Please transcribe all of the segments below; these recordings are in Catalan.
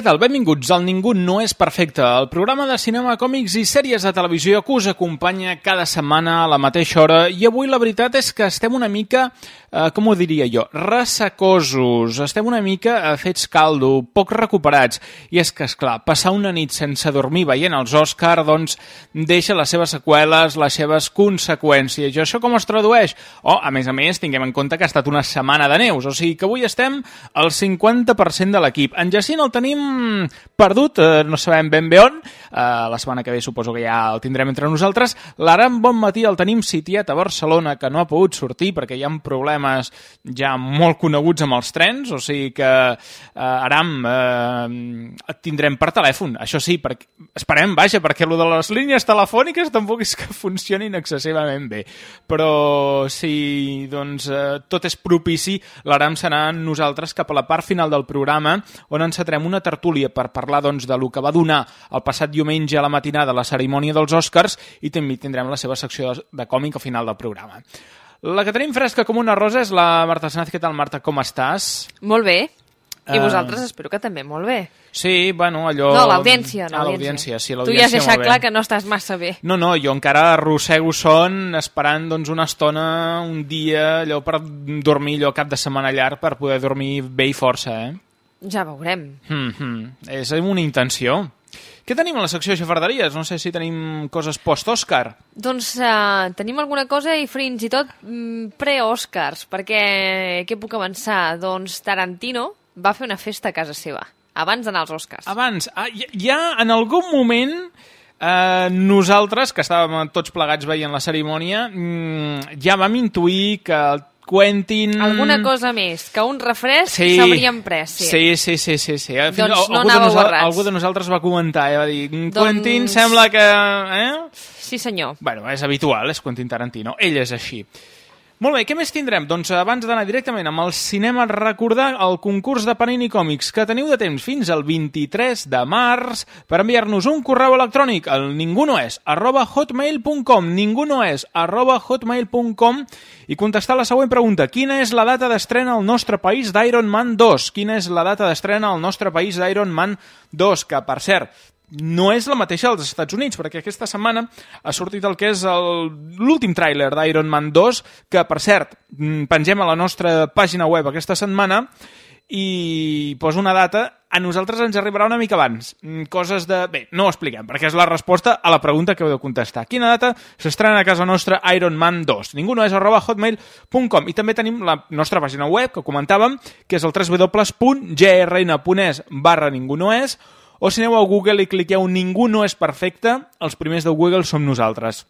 Què tal? Benvinguts al Ningú no és perfecte, el programa de cinema, còmics i sèries de televisió que us acompanya cada setmana a la mateixa hora i avui la veritat és que estem una mica, eh, com ho diria jo, ressacosos, estem una mica eh, fets caldo, poc recuperats i és que, és clar, passar una nit sense dormir veient els Òscar, doncs deixa les seves seqüeles, les seves conseqüències. I això com es tradueix? Oh, a més a més, tinguem en compte que ha estat una setmana de neus, o sigui que avui estem al 50% de l'equip. En Jacint el tenim perdut, eh, no sabem ben bé on, eh, la setmana que ve suposo que ja el tindrem entre nosaltres. L'Aram Bon Matí el tenim sitiat a Barcelona, que no ha pogut sortir perquè hi ha problemes ja molt coneguts amb els trens, o sigui que, eh, Aram, eh, et tindrem per telèfon, això sí, perquè, esperem, vaja, perquè lo de les línies telefòniques tampoc és que funcionin excessivament bé, però si doncs, eh, tot és propici, l'Aram serà nosaltres cap a la part final del programa, on encetarem una tertúlia per parlar doncs, de lo que va donar el passat diumenge a la matinada la cerimònia dels Oscars i també tindrem la seva secció de, de còmic al final del programa. La que tenim fresca com una rosa és la Marta Sanz. Què tal, Marta? Com estàs? Molt bé. I Eh, vosaltres espero que també molt bé. Sí, bueno, allò... No, l'audiència, Ah, l'audiència. l'audiència, sí, Tu ja has l'audiència deixat clar que no estàs massa bé. No, no, jo encara arrossego son esperant doncs, una estona, un dia, allò per dormir allò cap de setmana llarg per poder dormir bé i força, eh? Ja veurem. Mm -hmm. És una intenció. Què tenim a la secció de xafarderies? No sé si tenim coses post-Òscar. Doncs uh, tenim alguna cosa i fins i tot mm, pre-Oscars, perquè què puc avançar? Doncs Tarantino va fer una festa a casa seva, abans d'anar als Oscars. Abans, ah, ja, ja en algun moment eh, nosaltres, que estàvem tots plegats veient la cerimònia, mm, ja vam intuir que el Quentin... Alguna cosa més, que un refresc Sí, s'haurien pres, sí. sí, sí, sí, sí, sí. Fins- Doncs no algú, de anàveu nosa- errats. algú de nosaltres va comentar, eh? va dir, "Mm, Doncs- Quentin sembla que... Eh? Sí, senyor. Bueno, és habitual, és Quentin Tarantino. Ell és així. Molt bé, què més tindrem? Doncs abans d'anar directament amb el cinema, recordar el concurs de Panini Còmics, que teniu de temps fins al 23 de març per enviar-nos un correu electrònic al ningunoes arroba hotmail.com ningunoes arroba hotmail.com i contestar la següent pregunta. Quina és la data d'estrena al nostre país d'Iron Man 2? Quina és la data d'estrena al nostre país d'Iron Man 2? Que, per cert, no és la mateixa als Estats Units, perquè aquesta setmana ha sortit el que és l'últim tràiler d'Iron Man 2, que, per cert, mm, pengem a la nostra pàgina web aquesta setmana i posa una data, a nosaltres ens arribarà una mica abans. Mm, Coses de... Bé, no ho expliquem, perquè és la resposta a la pregunta que heu de contestar. Quina data s'estrena a casa nostra Iron Man 2? Ningú no és arroba hotmail.com i també tenim la nostra pàgina web, que comentàvem, que és el www.grn.es barra ningú no és, o si aneu a Google i cliqueu Ningú no és perfecte, els primers de Google som nosaltres.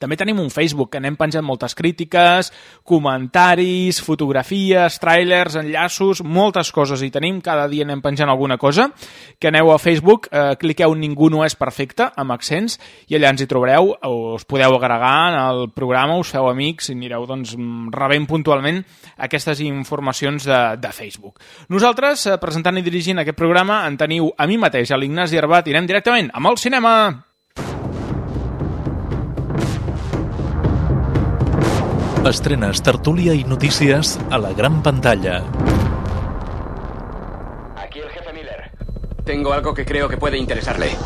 També tenim un Facebook, que anem penjant moltes crítiques, comentaris, fotografies, trailers, enllaços, moltes coses hi tenim, cada dia anem penjant alguna cosa, que aneu a Facebook, eh, cliqueu Ningú no és perfecte, amb accents, i allà ens hi trobareu, o us podeu agregar al programa, us feu amics i anireu doncs, rebent puntualment aquestes informacions de, de Facebook. Nosaltres, eh, presentant i dirigint aquest programa, en teniu a mi mateix, a l'Ignasi Arbat, i anem directament amb el cinema! Estrenes, tertúlia i notícies a la gran pantalla. Aquí el jefe Miller. Tengo algo que creo que puede interesarle.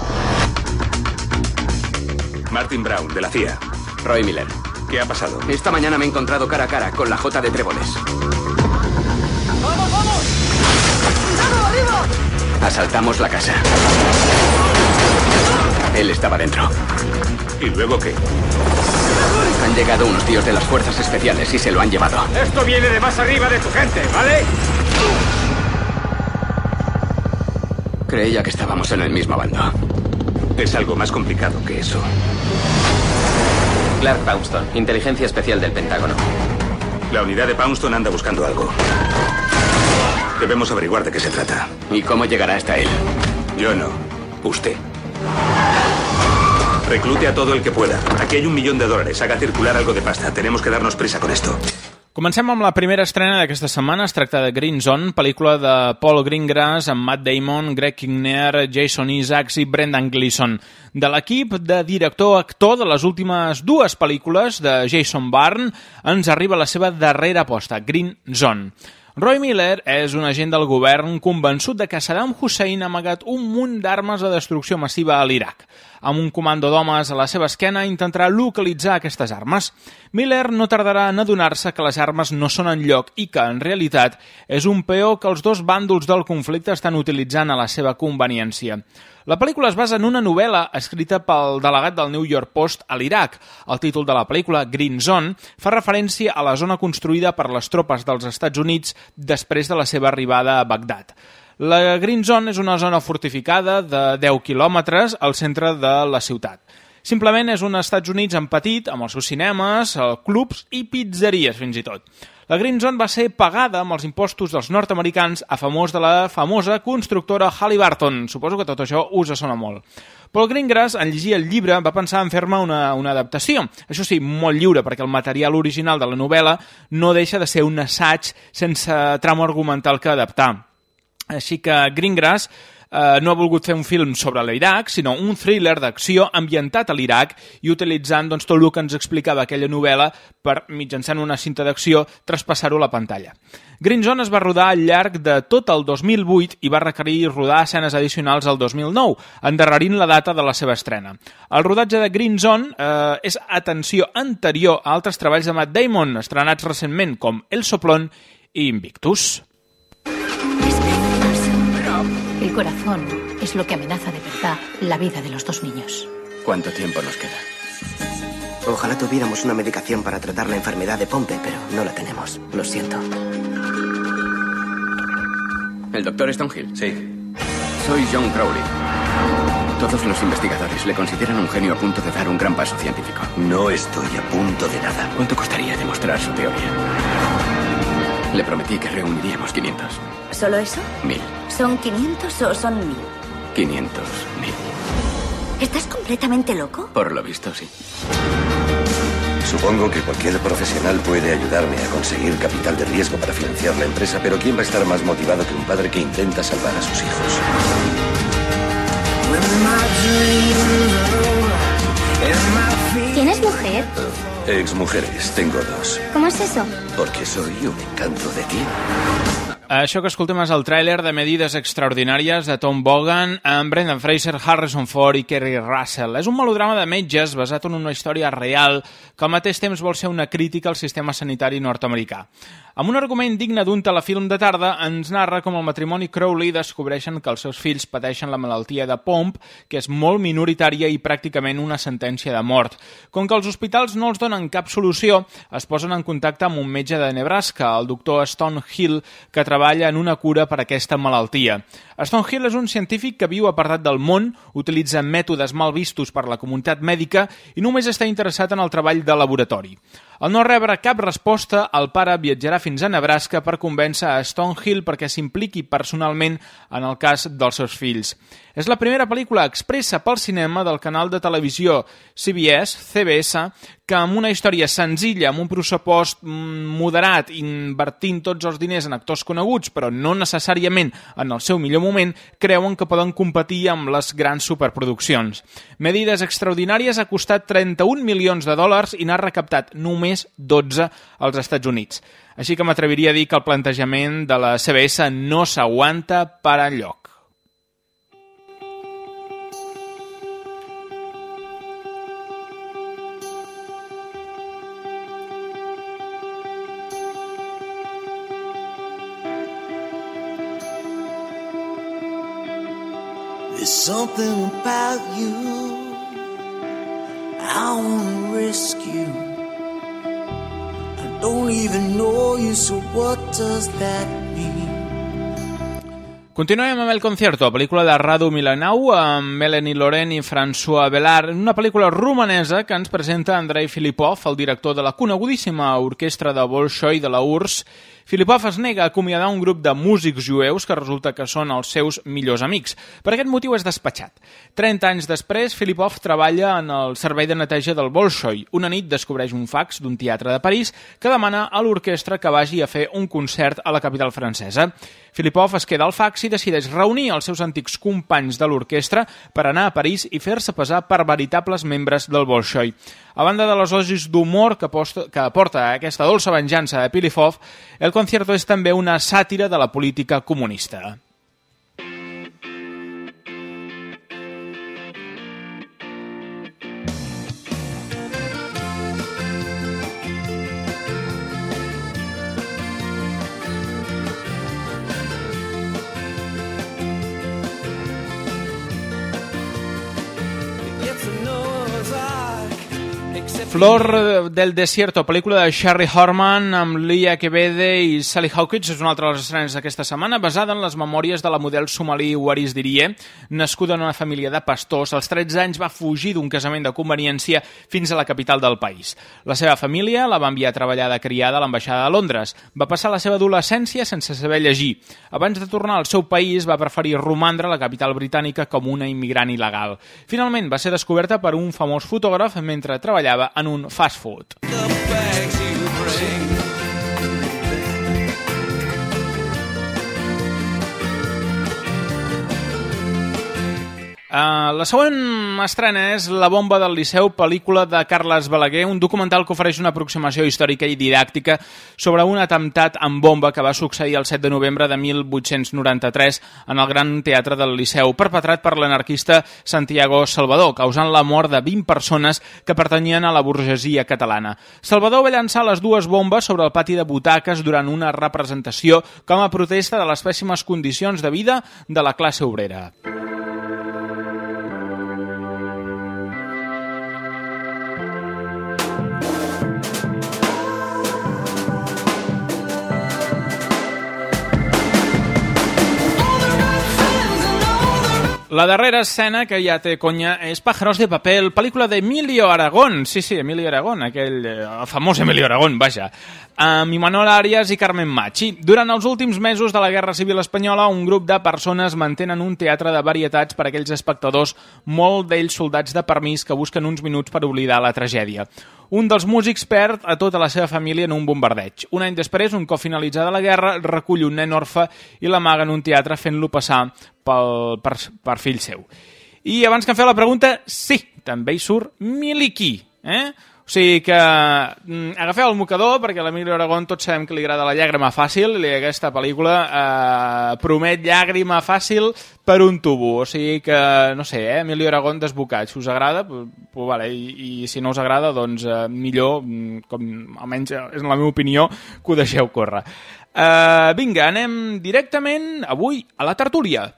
Martin Brown, de la CIA. Roy Miller. ¿Qué ha pasado? Esta mañana me he encontrado cara a cara con la J de Tréboles. ¡Vamos, vamos! Asaltamos la casa. Él estaba dentro. ¿Y luego qué? Han llegado unos tíos de las fuerzas especiales y se lo han llevado. Esto viene de más arriba de tu gente, ¿vale? Creía que estábamos en el mismo bando. Es algo más complicado que eso. Clark Poundstone, Inteligencia Especial del Pentágono. La unidad de Poundstone anda buscando algo. Debemos averiguar de qué se trata. ¿Y cómo llegará hasta él? Yo no. Usted. Reclute a todo el que pueda. Aquí hay un millón de dólares. Haga circular algo de pasta. Tenemos que darnos prisa con esto. Comencem amb la primera estrena d'aquesta setmana. Es tracta de Green Zone, pel·lícula de Paul Greengrass amb Matt Damon, Greg Kinnear, Jason Isaacs i Brendan Gleeson. De l'equip de director-actor de les últimes dues pel·lícules de Jason Bourne ens arriba la seva darrera aposta, Green Zone. Roy Miller és un agent del govern convençut de que Saddam Hussein ha amagat un munt d'armes de destrucció massiva a l'Iraq. Amb un comando d'homes a la seva esquena intentarà localitzar aquestes armes. Miller no tardarà en adonar-se que les armes no són en lloc i que, en realitat, és un peó que els dos bàndols del conflicte estan utilitzant a la seva conveniència. La pel·lícula es basa en una novel·la escrita pel delegat del New York Post a l'Iraq. El títol de la pel·lícula, Green Zone, fa referència a la zona construïda per les tropes dels Estats Units després de la seva arribada a Bagdad. La Green Zone és una zona fortificada de 10 quilòmetres al centre de la ciutat. Simplement és un Estats Units en petit, amb els seus cinemes, clubs i pizzeries, fins i tot. La Green Zone va ser pagada amb els impostos dels nord-americans a famós de la famosa constructora Halliburton. Suposo que tot això us sona molt. Paul Greengrass, en llegir el llibre, va pensar en fer-me una, una adaptació. Això sí, molt lliure, perquè el material original de la novel·la no deixa de ser un assaig sense tramo argumental que adaptar. Així que Greengrass eh, no ha volgut fer un film sobre l'Iraq, sinó un thriller d'acció ambientat a l'Iraq i utilitzant doncs, tot el que ens explicava aquella novel·la per, mitjançant una cinta d'acció, traspassar-ho a la pantalla. Green Zone es va rodar al llarg de tot el 2008 i va requerir rodar escenes addicionals al 2009, endarrerint la data de la seva estrena. El rodatge de Green Zone eh, és atenció anterior a altres treballs de Matt Damon, estrenats recentment com El Soplón i Invictus. Corazón es lo que amenaza de verdad la vida de los dos niños. ¿Cuánto tiempo nos queda? Ojalá tuviéramos una medicación para tratar la enfermedad de Pompe, pero no la tenemos. Lo siento. ¿El doctor Stonehill? Sí. Soy John Crowley. Todos los investigadores le consideran un genio a punto de dar un gran paso científico. No estoy a punto de nada. ¿Cuánto costaría demostrar su teoría? Le prometí que reuniríamos 500. ¿Solo eso? Mil. ¿Son 500 o son 1000? 500. Mil. ¿Estás completamente loco? Por lo visto, sí. Supongo que cualquier profesional puede ayudarme a conseguir capital de riesgo para financiar la empresa, pero ¿quién va a estar más motivado que un padre que intenta salvar a sus hijos? ¿Tienes mujer? Exmujeres, tengo dos. ¿Cómo es eso? Porque soy un encanto de ti. Això que escoltem és el tràiler de Medides Extraordinàries de Tom Bogan amb Brendan Fraser, Harrison Ford i Kerry Russell. És un melodrama de metges basat en una història real que al mateix temps vol ser una crítica al sistema sanitari nord-americà. Amb un argument digne d'un telefilm de tarda, ens narra com el matrimoni Crowley descobreixen que els seus fills pateixen la malaltia de Pomp, que és molt minoritària i pràcticament una sentència de mort. Com que els hospitals no els donen cap solució, es posen en contacte amb un metge de Nebraska, el doctor Stone Hill, que treballa en una cura per aquesta malaltia. Stone Hill és un científic que viu apartat del món, utilitza mètodes mal vistos per la comunitat mèdica i només està interessat en el treball de laboratori. Al no rebre cap resposta, el pare viatjarà fins a Nebraska per convèncer a Stonehill perquè s'impliqui personalment en el cas dels seus fills. És la primera pel·lícula expressa pel cinema del canal de televisió CBS, CBS, que amb una història senzilla, amb un pressupost moderat, invertint tots els diners en actors coneguts, però no necessàriament en el seu millor moment, creuen que poden competir amb les grans superproduccions. Medides extraordinàries ha costat 31 milions de dòlars i n'ha recaptat només 12 als Estats Units. Així que m'atreviria a dir que el plantejament de la CBS no s'aguanta per enlloc. Something about you I wanna rescue. I don't even know you, so what does that mean? Continuem amb el concierto, pel·lícula de Radu Milanau amb Melanie Loren i François Bellard, una pel·lícula romanesa que ens presenta Andrei Filipov, el director de la conegudíssima orquestra de Bolshoi de la URSS, Filipov es nega a acomiadar un grup de músics jueus que resulta que són els seus millors amics. Per aquest motiu és despatxat. 30 anys després, Filipov treballa en el servei de neteja del Bolshoi. Una nit descobreix un fax d'un teatre de París que demana a l'orquestra que vagi a fer un concert a la capital francesa. Filipov es queda al fax i decideix reunir els seus antics companys de l'orquestra per anar a París i fer-se pesar per veritables membres del Bolshoi. A banda de les logis d'humor que, que aporta aquesta dolça venjança a Pilifov, el concierto és també una sàtira de la política comunista. Flor del Desierto, pel·lícula de Sherry Horman amb Lia Kebede i Sally Hawkins, és una altra de les estrenes d'aquesta setmana, basada en les memòries de la model somalí Waris Dirie, nascuda en una família de pastors. Als 13 anys va fugir d'un casament de conveniència fins a la capital del país. La seva família la va enviar a treballar de criada a l'ambaixada de Londres. Va passar la seva adolescència sense saber llegir. Abans de tornar al seu país va preferir romandre a la capital britànica com una immigrant il·legal. Finalment va ser descoberta per un famós fotògraf mentre treballava en un fast food. Uh, la següent estrena és La bomba del Liceu, pel·lícula de Carles Balaguer, un documental que ofereix una aproximació històrica i didàctica sobre un atemptat amb bomba que va succeir el 7 de novembre de 1893 en el Gran Teatre del Liceu, perpetrat per l'anarquista Santiago Salvador, causant la mort de 20 persones que pertanyien a la burgesia catalana. Salvador va llançar les dues bombes sobre el pati de butaques durant una representació com a protesta de les pèssimes condicions de vida de la classe obrera. La darrera escena que ja té conya és Pájaros de papel, pel·lícula d'Emilio Aragón. Sí, sí, Emilio Aragón, aquell eh, famós Emilio Aragón, vaja. Amb Imanol Arias i Carmen Machi. Durant els últims mesos de la Guerra Civil Espanyola, un grup de persones mantenen un teatre de varietats per a aquells espectadors, molt d'ells soldats de permís que busquen uns minuts per oblidar la tragèdia. Un dels músics perd a tota la seva família en un bombardeig. Un any després, un cop finalitzada la guerra, recull un nen orfe i l'amaga en un teatre fent-lo passar pel, per, per fill seu. I abans que em feu la pregunta, sí, també hi surt Miliki, eh? O sigui que mm, agafeu el mocador perquè a l'Emilio Aragón tots sabem que li agrada la llàgrima fàcil i aquesta pel·lícula eh, promet llàgrima fàcil per un tubo, o sigui que no sé, eh, Emilio Aragón desbocat, si us agrada pues, pues vale, i, i si no us agrada doncs eh, millor, mm, com almenys és la meva opinió, que ho deixeu córrer eh, vinga, anem directament avui a la tertúlia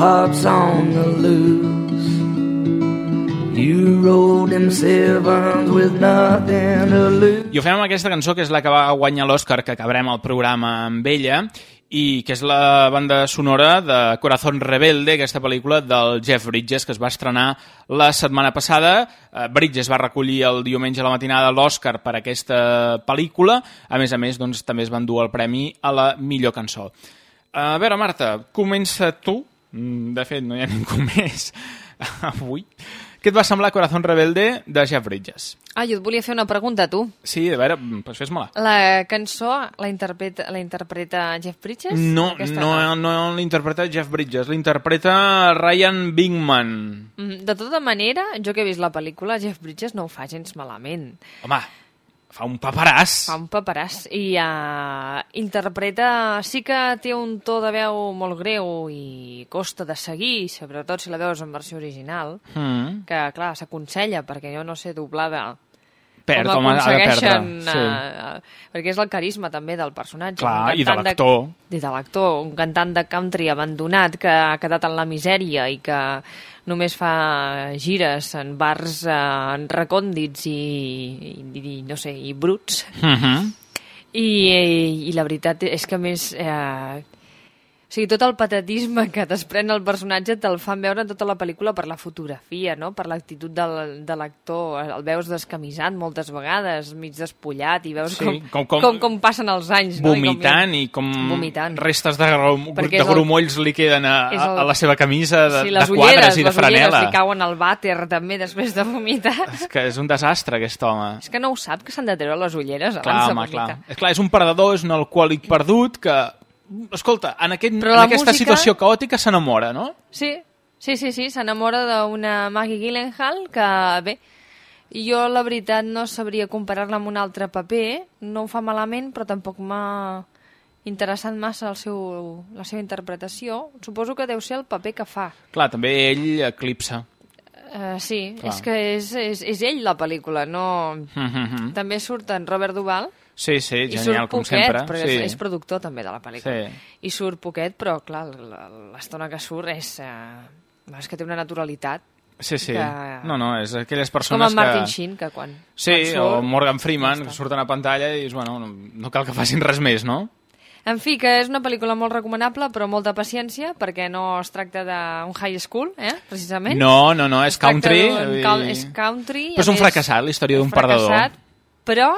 heart's on the loose. You rode them sevens with nothing to lose. I ho fem amb aquesta cançó, que és la que va guanyar l'Oscar, que acabarem el programa amb ella, i que és la banda sonora de Corazón Rebelde, aquesta pel·lícula del Jeff Bridges, que es va estrenar la setmana passada. Eh, Bridges va recollir el diumenge a la matinada l'Oscar per aquesta pel·lícula. A més a més, doncs, també es van dur el premi a la millor cançó. A veure, Marta, comença tu. Mm, De fet, no hi ha ningú més avui. Què et va semblar Corazón Rebelde de Jeff Bridges? Ah, jo et volia fer una pregunta a tu. Sí, a veure, doncs fes-me-la. La cançó la interpreta, la interpreta Jeff Bridges? No, Aquesta no, no l'interpreta Jeff Bridges, l'interpreta Ryan Bingman. Mm, De tota manera, jo que he vist la pel·lícula, Jeff Bridges no ho fa gens malament. Home, Fa un paperàs. Fa un paperàs. I uh, interpreta... Sí que té un to de veu molt greu i costa de seguir, sobretot si la veus en versió original, Mm. que, clar, s'aconsella, perquè jo no sé doblada Perd, com home, ha de perdre, sí. eh, perquè és el carisma també del personatge. Clar, i de l'actor. I de l'actor, un cantant de country abandonat que ha quedat en la misèria i que només fa gires en bars eh, recòndits i, i, i, no sé, i bruts. Mm -hmm. I, i, I la veritat és que més... Eh, o sigui, tot el patetisme que desprèn el personatge te'l fan veure en tota la pel·lícula per la fotografia, no? per l'actitud del, de l'actor. El veus descamisat moltes vegades, mig despullat, i veus Sí, com, com- com, com- com, passen els anys. No? Vomitant i com Vomitant. restes de, grom, Perquè de és el- grumolls li queden a, el- a la seva camisa de, sí, de quadres ulleres, i de les ulleres franela. li cauen al vàter també després de vomitar. És que és un desastre, aquest home. és que no ho sap, que s'han de treure les ulleres abans Clar, de home, vomitar. clar. És clar, és un perdedor, és un alcohòlic perdut que... Escolta, en, aquest, en aquesta música- situació caòtica s'enamora, no? Sí, sí, sí, sí s'enamora d'una Maggie Gyllenhaal que, bé, jo la veritat no sabria comparar-la amb un altre paper, no ho fa malament, però tampoc m'ha interessat massa el seu, la seva interpretació. Suposo que deu ser el paper que fa. Clar, també ell eclipsa. Uh, sí, Clar. és que és, és, és ell la pel·lícula, no... Mhm. També surt en Robert Duval, Sí, sí, i genial, com poquet, sempre. perquè sí. és, és productor també de la pel·lícula. Sí. I surt poquet, però clar, l'estona que surt és, eh, és que té una naturalitat. Sí, sí. Que- No, no, és aquelles Com persones en Martin que... Sheen, que quan, Sí, quan surt... o Morgan Freeman, que surten a pantalla i dius, bueno, no, no cal que facin res més, no? En fi, que és una pel·lícula molt recomanable, però molta paciència, perquè no es tracta d'un high school, eh, precisament. No, no, no, és Es country. vull cal- És country. Però és un fracassat, la història d'un un fracassat, perdedor. Però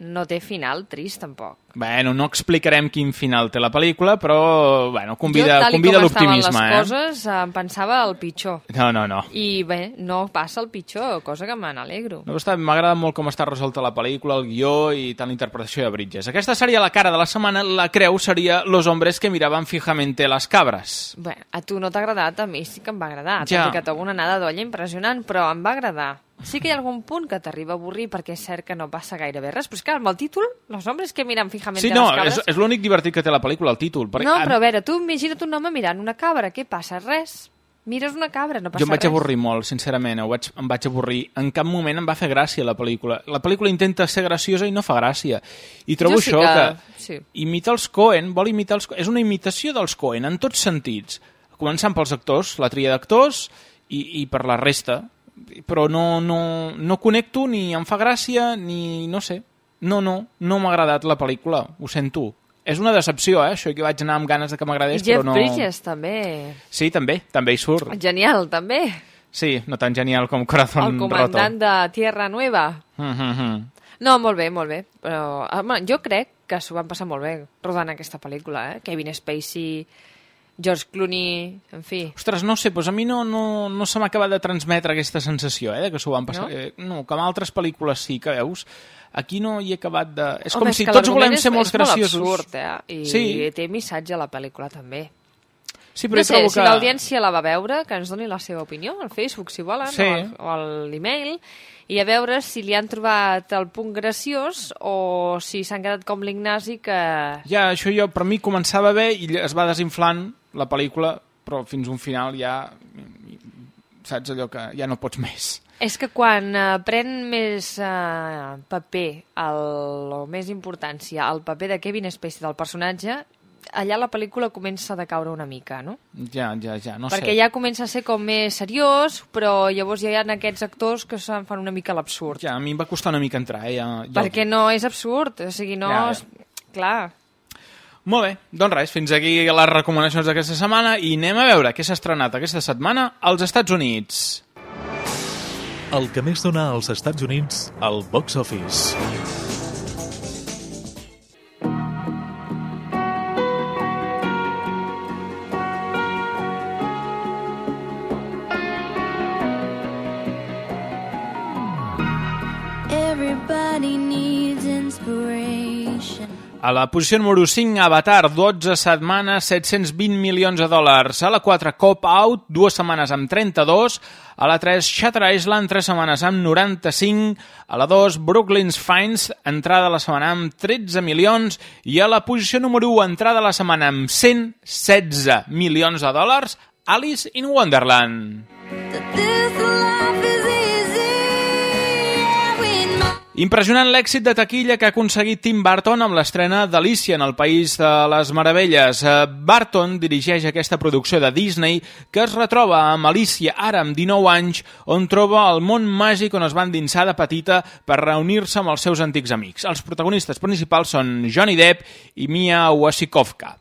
no té final trist, tampoc. Bueno, no explicarem quin final té la pel·lícula, però bueno, convida, jo, tal convida com estaven l'optimisme, les eh? coses, em pensava el pitjor. No, no, no. I bé, no passa el pitjor, cosa que me n'alegro. No, M'ha agradat molt com està resolta la pel·lícula, el guió i tant la interpretació de Bridges. Aquesta seria la cara de la setmana, la creu seria Los hombres que miraban fijamente las cabras. Bé, a tu no t'ha agradat, a mi sí que em va agradar. Ja. Tot i que té una anada d'olla impressionant, però em va agradar. Sí que hi ha algun punt que t'arriba a avorrir perquè és cert que no passa gairebé res, però és que amb el títol, los hombres que miren fijament Sí, no, les cabres... és, és l'únic divertit que té la pel·lícula, el títol. perquè No, però a veure, tu imagina't un home mirant una cabra, què passa? Res. Mires una cabra, no passa Jo em vaig res. avorrir molt, sincerament, ho vaig, em vaig avorrir. En cap moment em va fer gràcia la pel·lícula. La pel·lícula intenta ser graciosa i no fa gràcia. I trobo Jo sí això que- que, sí. imita els Coen, vol imitar els Coen. És una imitació dels Coen en tots sentits. Començant pels actors, la tria d'actors i, i per la resta. Però no, no, no connecto, ni em fa gràcia, ni no sé. No, no, no m'ha agradat la pel·lícula, ho sento. És una decepció, eh, això, que vaig anar amb ganes de que m'agradés, però no... Bridges, també. Sí, també, també hi surt. Genial, també. Sí, no tan genial com Corazón El comandant Roto. de Tierra Nueva. Mm -hmm. No, molt bé, molt bé. Però, home, jo crec que s'ho van passar molt bé rodant aquesta pel·lícula, eh? Kevin Spacey, George Clooney, en fi. Ostres, no sé, doncs a mi no, no, no se m'ha acabat de transmetre aquesta sensació, eh, de que s'ho van passar... No? Eh, no, que amb altres pel·lícules sí, que veus... Aquí no hi he acabat de... És Home, com si que tots volem ser és, molt és graciosos. molt absurd, eh? I Sí. té missatge a la pel·lícula, també. Sí, però no sé, trobo si que... l'audiència la va veure, que ens doni la seva opinió al Facebook, si volen, Sí. o al- o a l'email, i a veure si li han trobat el punt graciós o si s'han quedat com l'Ignasi que... Ja, això jo, per mi començava bé i es va desinflant la pel·lícula, però fins un final ja... Saps allò que ja no pots més. És que quan eh, pren més eh, paper, el, o més importància, el paper de Kevin Spacey del personatge, allà la pel·lícula comença a decaure una mica, no? Ja, ja, ja, no Perquè sé. ja comença a ser com més seriós, però llavors ja hi ha aquests actors que se'n fan una mica l'absurd. Ja, a mi em va costar una mica entrar, eh? Ja, ja... Perquè no és absurd, o sigui, no... Ja, ja. Clar, Molt bé, doncs res, fins aquí les recomanacions d'aquesta setmana i anem a veure què s'ha estrenat aquesta setmana als Estats Units. El que més dona als Estats Units al box office. A la posició número 5, Avatar, 12 setmanes, 720 milions de dòlars. A la 4, Cop Out, dues setmanes amb 32. A la 3, Shutter Island, 3 setmanes amb 95. A la 2, Brooklyn's Finds, entrada a la setmana amb 13 milions. I a la posició número 1, entrada a la setmana amb 116 milions de dòlars, Alice in Wonderland. Impressionant l'èxit de taquilla que ha aconseguit Tim Burton amb l'estrena d'Alicia en el País de les Meravelles. Eh, Burton dirigeix aquesta producció de Disney que es retroba amb Alicia ara amb 19 anys on troba el món màgic on es va endinsar de petita per reunir-se amb els seus antics amics. Els protagonistes principals són Johnny Depp i Mia Wasikowska.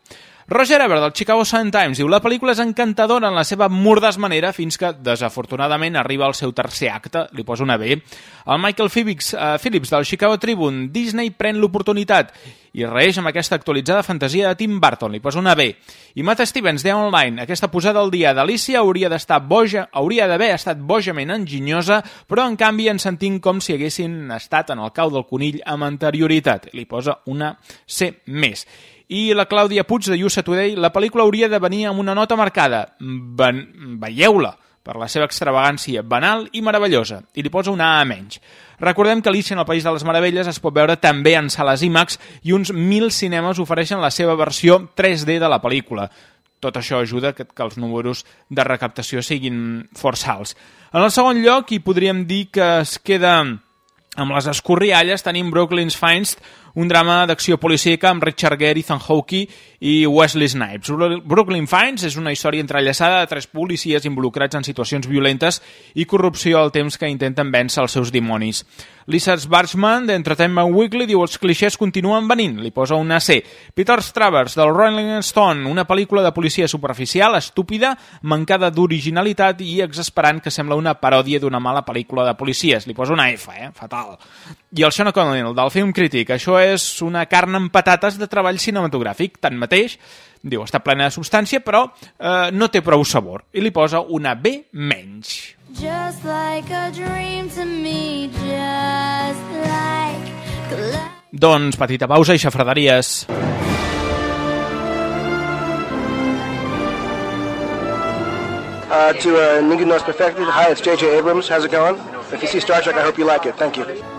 Roger Ebert, del Chicago Sun-Times, diu la pel·lícula és encantadora en la seva mordes manera fins que, desafortunadament, arriba al seu tercer acte, li posa una B. El Michael Phillips, uh, Phillips del Chicago Tribune, Disney pren l'oportunitat i reeix amb aquesta actualitzada fantasia de Tim Burton, li posa una B. I Matt Stevens, de Online, aquesta posada al dia d'Alicia hauria d'estar boja, hauria d'haver estat bojament enginyosa, però en canvi ens sentim com si haguessin estat en el cau del conill amb anterioritat. Li posa una C més. I la Clàudia Puig, de USA Today, la pel·lícula hauria de venir amb una nota marcada. Ben... Veieu-la per la seva extravagància banal i meravellosa, i li posa una A menys. Recordem que Alicia en el País de les Meravelles es pot veure també en sales IMAX i uns 1.000 cinemes ofereixen la seva versió 3D de la pel·lícula. Tot això ajuda que, que els números de recaptació siguin força alts. En el segon lloc, i podríem dir que es queda amb les escorrialles, tenim Brooklyn's Finds, un drama d'acció policíaca amb Richard Gere, Ethan Hawke i Wesley Snipes. Brooklyn Finds és una història entrellaçada de tres policies involucrats en situacions violentes i corrupció al temps que intenten vèncer els seus dimonis. Lisa Barchman, d'Entertainment Weekly, diu els clixés continuen venint, li posa una C. Peter Travers, del Rolling Stone, una pel·lícula de policia superficial, estúpida, mancada d'originalitat i exasperant que sembla una paròdia d'una mala pel·lícula de policies. Li posa una F, eh? Fatal. I el Sean O'Connell, del Film Critic, això és una carn amb patates de treball cinematogràfic. Tanmateix, diu, està plena de substància, però eh, no té prou sabor. I li posa una B menys. Just like a dream to me, just like... Doncs petita pausa i xafraderies. Uh, to uh, Nigga Knows Perfected, hi, it's J.J. Abrams. How's it going? If you see Star Trek, I hope you like it. Thank you.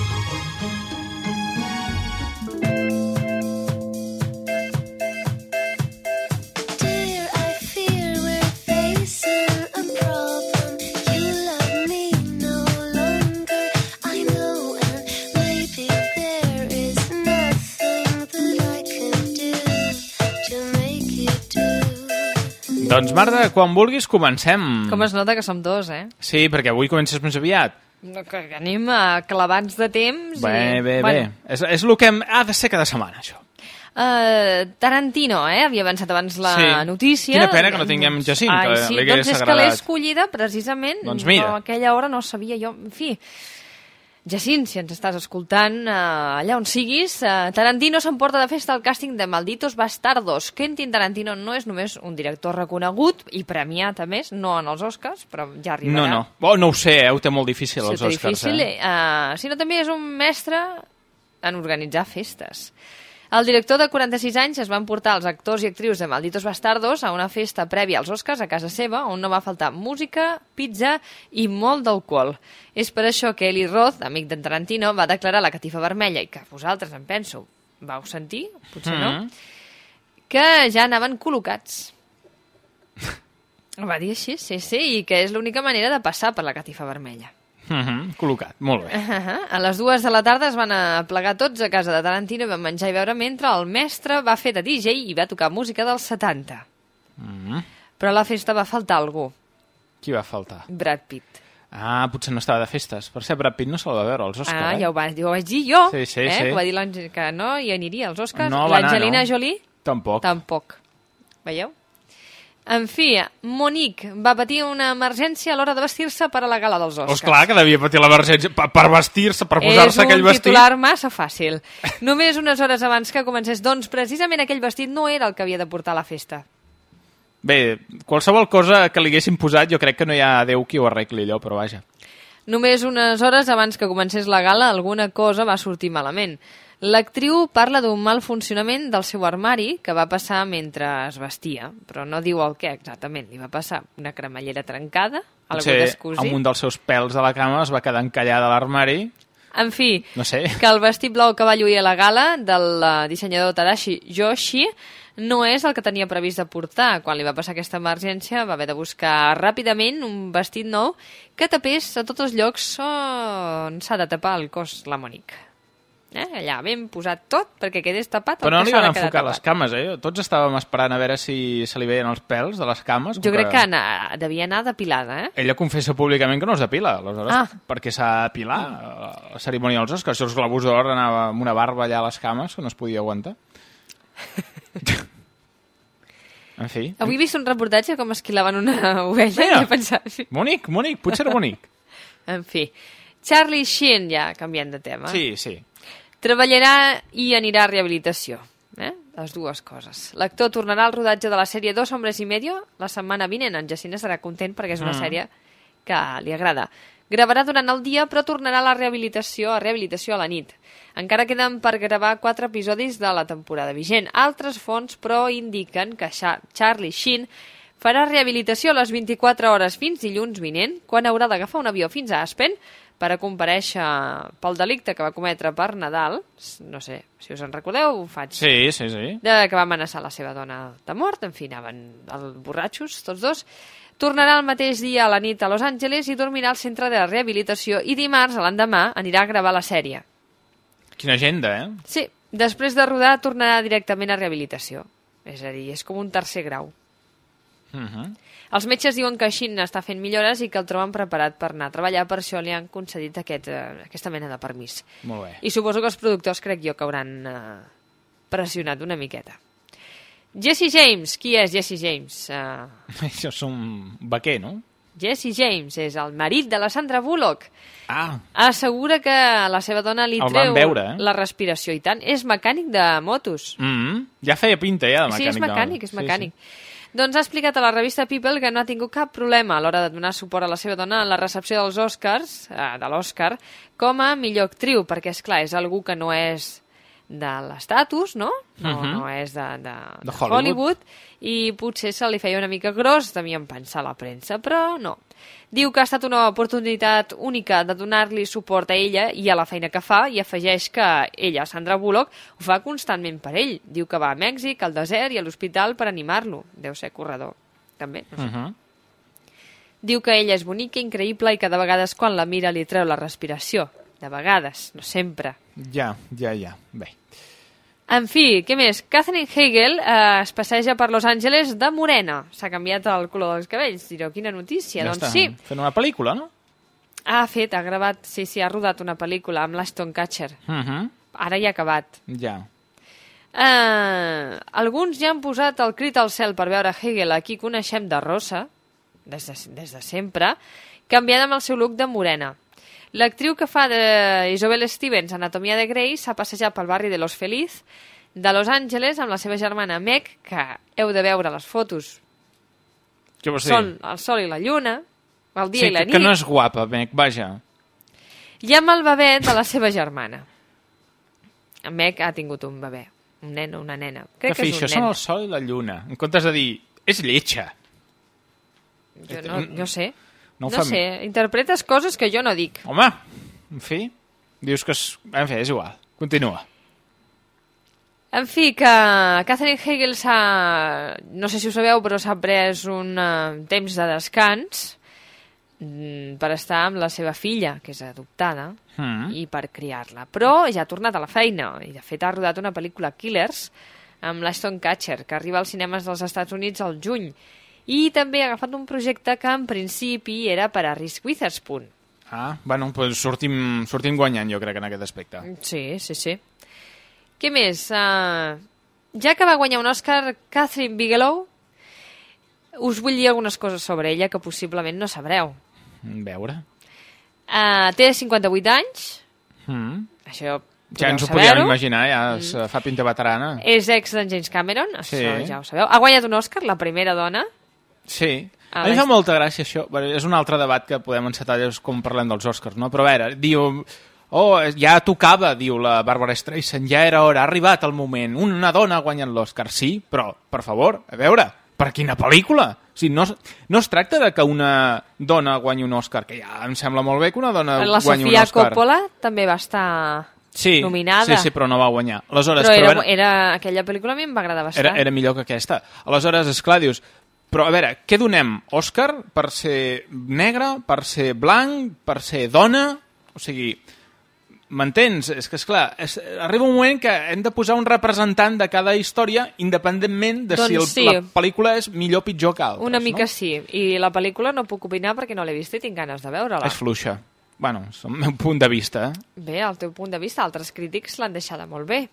Doncs Marta, quan vulguis comencem. Com es nota que som dos, eh? Sí, perquè avui comences més aviat. No, que anem a clavats de temps. Bé, i... bé, bueno. bé. És, és el que hem... ha de ser cada setmana, això. Uh, Tarantino, eh? Havia avançat abans la sí. notícia. Quina pena que no tinguem Jacint, Ai, que sí, li doncs és agradat. que l'he escollida precisament. Doncs mira. No, aquella hora no sabia jo... En fi, Jacint, si ens estàs escoltant, uh, allà on siguis, uh, Tarantino s'emporta de festa al càsting de Malditos Bastardos. Quentin Tarantino no és només un director reconegut i premiat, a més, no en els Oscars, però ja arribarà. No, no. Oh, no ho sé, eh? ho té molt difícil, Sí, els Oscars. difícil, eh? uh, sinó també és un mestre en organitzar festes. El director de 46 anys es va emportar els actors i actrius de Malditos Bastardos a una festa prèvia als Oscars a casa seva, on no va faltar música, pizza i molt d'alcohol. És per això que Eli Roth, amic d'en Tarantino, va declarar la catifa vermella i que vosaltres, em penso, vau sentir, potser no, Mhm. que ja anaven col·locats. Va dir així, sí, sí, i que és l'única manera de passar per la catifa vermella. Uh -huh. Col·locat, molt bé. Uh -huh. A les dues de la tarda es van aplegar tots a casa de Tarantino i van menjar i beure mentre el mestre va fer de DJ i va tocar música dels 70. Mm. Però a la festa va faltar algú, Qui va faltar? Brad Pitt. Ah, potser no estava de festes. Per ser Brad Pitt no se'l va veure als Oscars, ah, eh? ja ho, va, ja ho vaig dir jo, Sí, sí, eh? sí. que va dir que no hi aniria als Oscars. No L'Angelina no. Jolie Tampoc. tampoc. Veieu? En fi, Monique va patir una emergència a l'hora de vestir-se per a la gala dels Oscars. Pues clar que devia patir l'emergència per, per vestir-se, per posar-se aquell És un vestit. titular massa fàcil. Només unes hores abans que comencés, doncs precisament aquell vestit no era el que havia de portar a la festa. Bé, qualsevol cosa que li haguessin posat, jo crec que no hi ha Déu qui ho arregli allò, però vaja. Només unes hores abans que comencés la gala, alguna cosa va sortir malament. L'actriu parla d'un mal funcionament del seu armari que va passar mentre es vestia, però no diu el què exactament. Li va passar una cremallera trencada, algú Potser descosit... amb un dels seus pèls de la cama es va quedar encallada a l'armari. En fi, No sé. que el vestit blau que va lluir a la gala del eh, dissenyador Tadashi Yoshi no és el que tenia previst de portar. Quan li va passar aquesta emergència va haver de buscar ràpidament un vestit nou que tapés a tots els llocs on s'ha de tapar el cos la Monique. Eh? Allà ben posat tot perquè quedés tapat Però no que li van enfocar les cames, eh? Tots estàvem esperant a veure si se li veien els pèls de les cames. Jo crec que anar, devia anar depilada, eh? Ella confessa públicament que no es depila, aleshores, Ah. perquè s'ha de depilar a la cerimònia dels Oscars. Els globus d'or anava amb una barba allà a les cames que no es podia aguantar. en fi. Avui he vist un reportatge com esquilaven una ovella Mira. i he pensat... Bonic, bonic, potser era bonic. En fi. Charlie Sheen, ja canviant de tema. Sí, sí. Treballarà i anirà a rehabilitació. Eh? Les dues coses. L'actor tornarà al rodatge de la sèrie Dos hombres i medio la setmana vinent. En Jacint estarà content perquè és una Mm. sèrie que li agrada. Gravarà durant el dia, però tornarà a la rehabilitació, a rehabilitació a la nit. Encara queden per gravar quatre episodis de la temporada vigent. Altres fonts, però, indiquen que Cha- Charlie Sheen farà rehabilitació a les 24 hores fins dilluns vinent, quan haurà d'agafar un avió fins a Aspen per a compareixer pel delicte que va cometre per Nadal. No sé si us en recordeu, ho faig Sí, sí, sí. de que va amenaçar la seva dona de mort, en fi, anaven al borratxos, tots dos. Tornarà el mateix dia a la nit a Los Angeles i dormirà al centre de rehabilitació i dimarts, a l'endemà, anirà a gravar la sèrie. Quina agenda, eh? Sí, després de rodar tornarà directament a rehabilitació. És a dir, és com un tercer grau. Uh -huh. Els metges diuen que Shin està fent millores i que el troben preparat per anar a treballar, per això li han concedit aquest, eh, aquesta mena de permís. Molt bé. I suposo que els productors crec jo que hauran eh, pressionat una miqueta. Jesse James, qui és Jesse James? Uh, Això és un vaquer, no? Jesse James és el marit de la Sandra Bullock. Ah, Assegura que la seva dona li El treu veure, eh? la respiració i tant. És mecànic de motos. mm -hmm. ja feia pinta, ja, de mecànic. Sí, és de- mecànic, és Sí, mecànic. Doncs ha explicat a la revista People que no ha tingut cap problema a l'hora de donar suport a la seva dona en la recepció dels Oscars, eh, de l'Oscar, com a millor actriu, perquè, és clar és algú que no és de l'estatus, no? No, Mhm. no és de, de, De Hollywood. i potser se li feia una mica gros, devien pensar la premsa, però no. Diu que ha estat una oportunitat única de donar-li suport a ella i a la feina que fa i afegeix que ella, Sandra Bullock, ho fa constantment per ell. Diu que va a Mèxic, al desert i a l'hospital per animar-lo. Deu ser corredor, també. No sé. Uh -huh. Diu que ella és bonica, increïble i que de vegades quan la mira li treu la respiració. De vegades, no sempre. Ja, ja, ja. Bé. En fi, què més? Catherine Hegel eh, es passeja per Los Angeles de morena. S'ha canviat el color dels cabells. Direu, quina notícia. ja doncs està. sí, Fent una pel·lícula, no? ha fet, ha gravat, sí, sí, ha rodat una pel·lícula amb l'Aston Catcher. Uh -huh. Ara ja ha acabat. Ja. Eh, alguns ja han posat el crit al cel per veure Hegel a qui coneixem de rosa, des de, des de sempre, canviada amb el seu look de morena. L'actriu que fa de Isabel Stevens, Anatomia de Grey, s'ha passejat pel barri de Los Feliz, de Los Angeles, amb la seva germana Meg, que heu de veure les fotos. Què vols dir? Són el sol i la lluna, el dia sí, i la nit, que no és guapa, Meg, vaja. i amb el bebè de la seva germana. En Meg ha tingut un bebè, un nen o una nena. Crec que que, fi, és això un són nen. el sol i la lluna. En comptes de dir, és lletja. Jo no, no sé. No No, fa- sé, interpretes coses que jo no dic. Home, en fi, dius que... És... En fi, és igual. Continua. En fi, que Catherine Hegel s'ha... No sé si ho sabeu, però s'ha pres un uh, temps de descans mm, per estar amb la seva filla, que és adoptada, Mm. i per criar-la. Però ja ha tornat a la feina, i de fet ha rodat una pel·lícula Killers amb l'Aston Catcher, que arriba als cinemes dels Estats Units al juny. I també ha agafat un projecte que en principi era per a Reese Witherspoon. Ah, bueno, doncs sortim, sortim guanyant, jo crec, en aquest aspecte. Sí, sí, sí. Què més? Uh, ja que va guanyar un Oscar Catherine Bigelow, us vull dir algunes coses sobre ella que possiblement no sabreu. Veure. Uh, té 58 anys, Mm. això Ja ens ho podíem imaginar, ja es Mm. fa pinta veterana. És ex d'en James Cameron, això Sí. ja ho sabeu. Ha guanyat un Òscar, la primera dona. Sí. A mi em fa molta gràcia això. Bé, és un altre debat que podem encetar com parlem dels Oscars, no? Però a veure, diu... Oh, ja tocava, diu la Barbara Streisand, ja era hora, ha arribat el moment, una dona ha guanyat l'Oscar. Sí, però, per favor, a veure, per quina pel·lícula? O sigui, no, no es tracta de que una dona guanyi un Oscar, que ja em sembla molt bé que una dona La guanyi un Sofia Oscar. Coppola també va estar sí, nominada. Sí, sí, però no va guanyar. Aleshores, però era, però era, aquella pel·lícula a mi em va agradar bastant. era, era millor que aquesta. Aleshores, esclar, dius, però a veure, què donem? Òscar per ser negre, per ser blanc, per ser dona? O sigui, m'entens? És que, esclar, és, arriba un moment que hem de posar un representant de cada història independentment de si el, Doncs sí. la pel·lícula és millor o pitjor que altres. Una mica no? sí. I la pel·lícula no puc opinar perquè no l'he vist i tinc ganes de veure-la. És fluixa. Bueno, és el meu punt de vista. Eh? Bé, al teu punt de vista, altres crítics l'han deixada molt bé.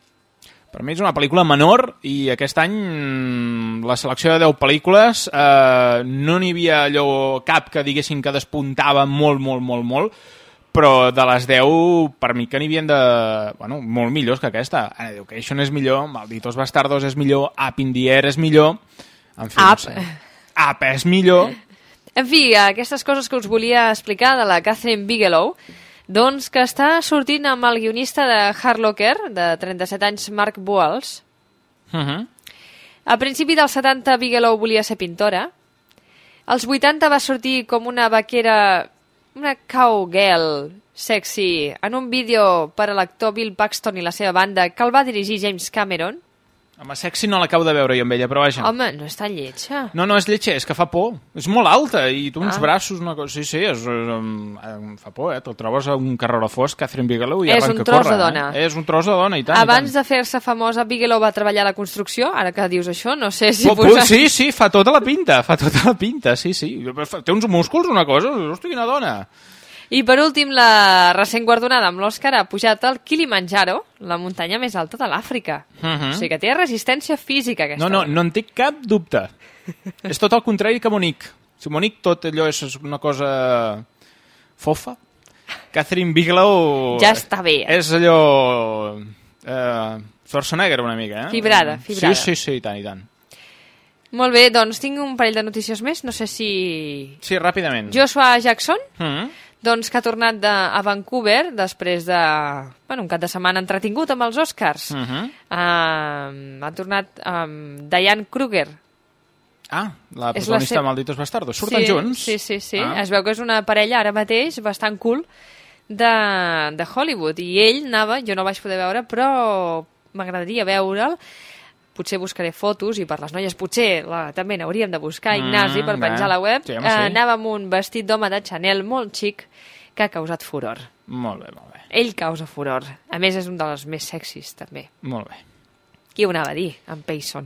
Per mi és una pel·lícula menor i aquest any mm, la selecció de 10 pel·lícules eh, no n'hi havia allò cap que diguessin que despuntava molt, molt, molt, molt, però de les 10 per mi que n'hi havien de... Bueno, molt millors que aquesta. Education és millor, Malditos Bastardos és millor, Up in the Air és millor... En fi, Up. no sé. Up és millor... En fi, aquestes coses que us volia explicar de la Catherine Bigelow, doncs que està sortint amb el guionista de Hard Locker, de 37 anys, Mark Boals. Uh -huh. A principi dels 70 Bigelow volia ser pintora. Als 80 va sortir com una vaquera, una cowgirl sexy, en un vídeo per a l'actor Bill Paxton i la seva banda que el va dirigir James Cameron. Home, sexy no l'acabo de veure jo amb ella, però vaja. Home, no és tan lletja. No, no és lletja, és que fa por. És molt alta i té uns Ah. braços, una cosa... Sí, sí, és, és, em, em fa por, eh? Te'l trobes a un carreró fosc, Catherine Bigelow, i És arrenca un tros a córrer, de dona. Eh? És un tros de dona, i tant. Abans i tant. de fer-se famosa, Bigelow va treballar a la construcció. Ara que dius això, no sé si... Pu- posar- Sí, sí, fa tota la pinta, fa tota la pinta, sí, sí. Té uns músculs, una cosa, hosti, quina dona. I per últim, la recent guardonada amb l'Òscar ha pujat al Kilimanjaro, la muntanya més alta de l'Àfrica. Mhm. O sigui que té resistència física, aquesta. No, no, dona. no en té cap dubte. és tot el contrari que Monique. Si Monique tot allò és una cosa fofa, Catherine Bigelow... Ja està bé. És allò... Eh, Schwarzenegger una mica, eh? Fibrada, fibrada. Sí, sí, sí, i tant, i tant. Molt bé, doncs tinc un parell de notícies més. No sé si... Sí, ràpidament. Joshua Jackson, Mm. Doncs que ha tornat de, a Vancouver després de bueno, un cap de setmana entretingut amb els Oscars. Mm -hmm. uh, ha tornat amb Diane Kruger. Ah, la protagonista la de se- Malditos Bastardos. Surten sí, junts? Sí, sí, sí. Ah. Es veu que és una parella ara mateix bastant cool de, de Hollywood. I ell anava, jo no el vaig poder veure, però m'agradaria veure'l. Potser buscaré fotos i per les noies potser la, també n'hauríem de buscar, Mm, Ignasi, per bé. penjar a la web. Sí, home, sí. Eh, anava amb un vestit d'home de Chanel molt xic que ha causat furor. Molt bé, molt bé. Ell causa furor. A més, és un dels més sexis, també. Molt bé. Qui ho anava a dir? En Payson.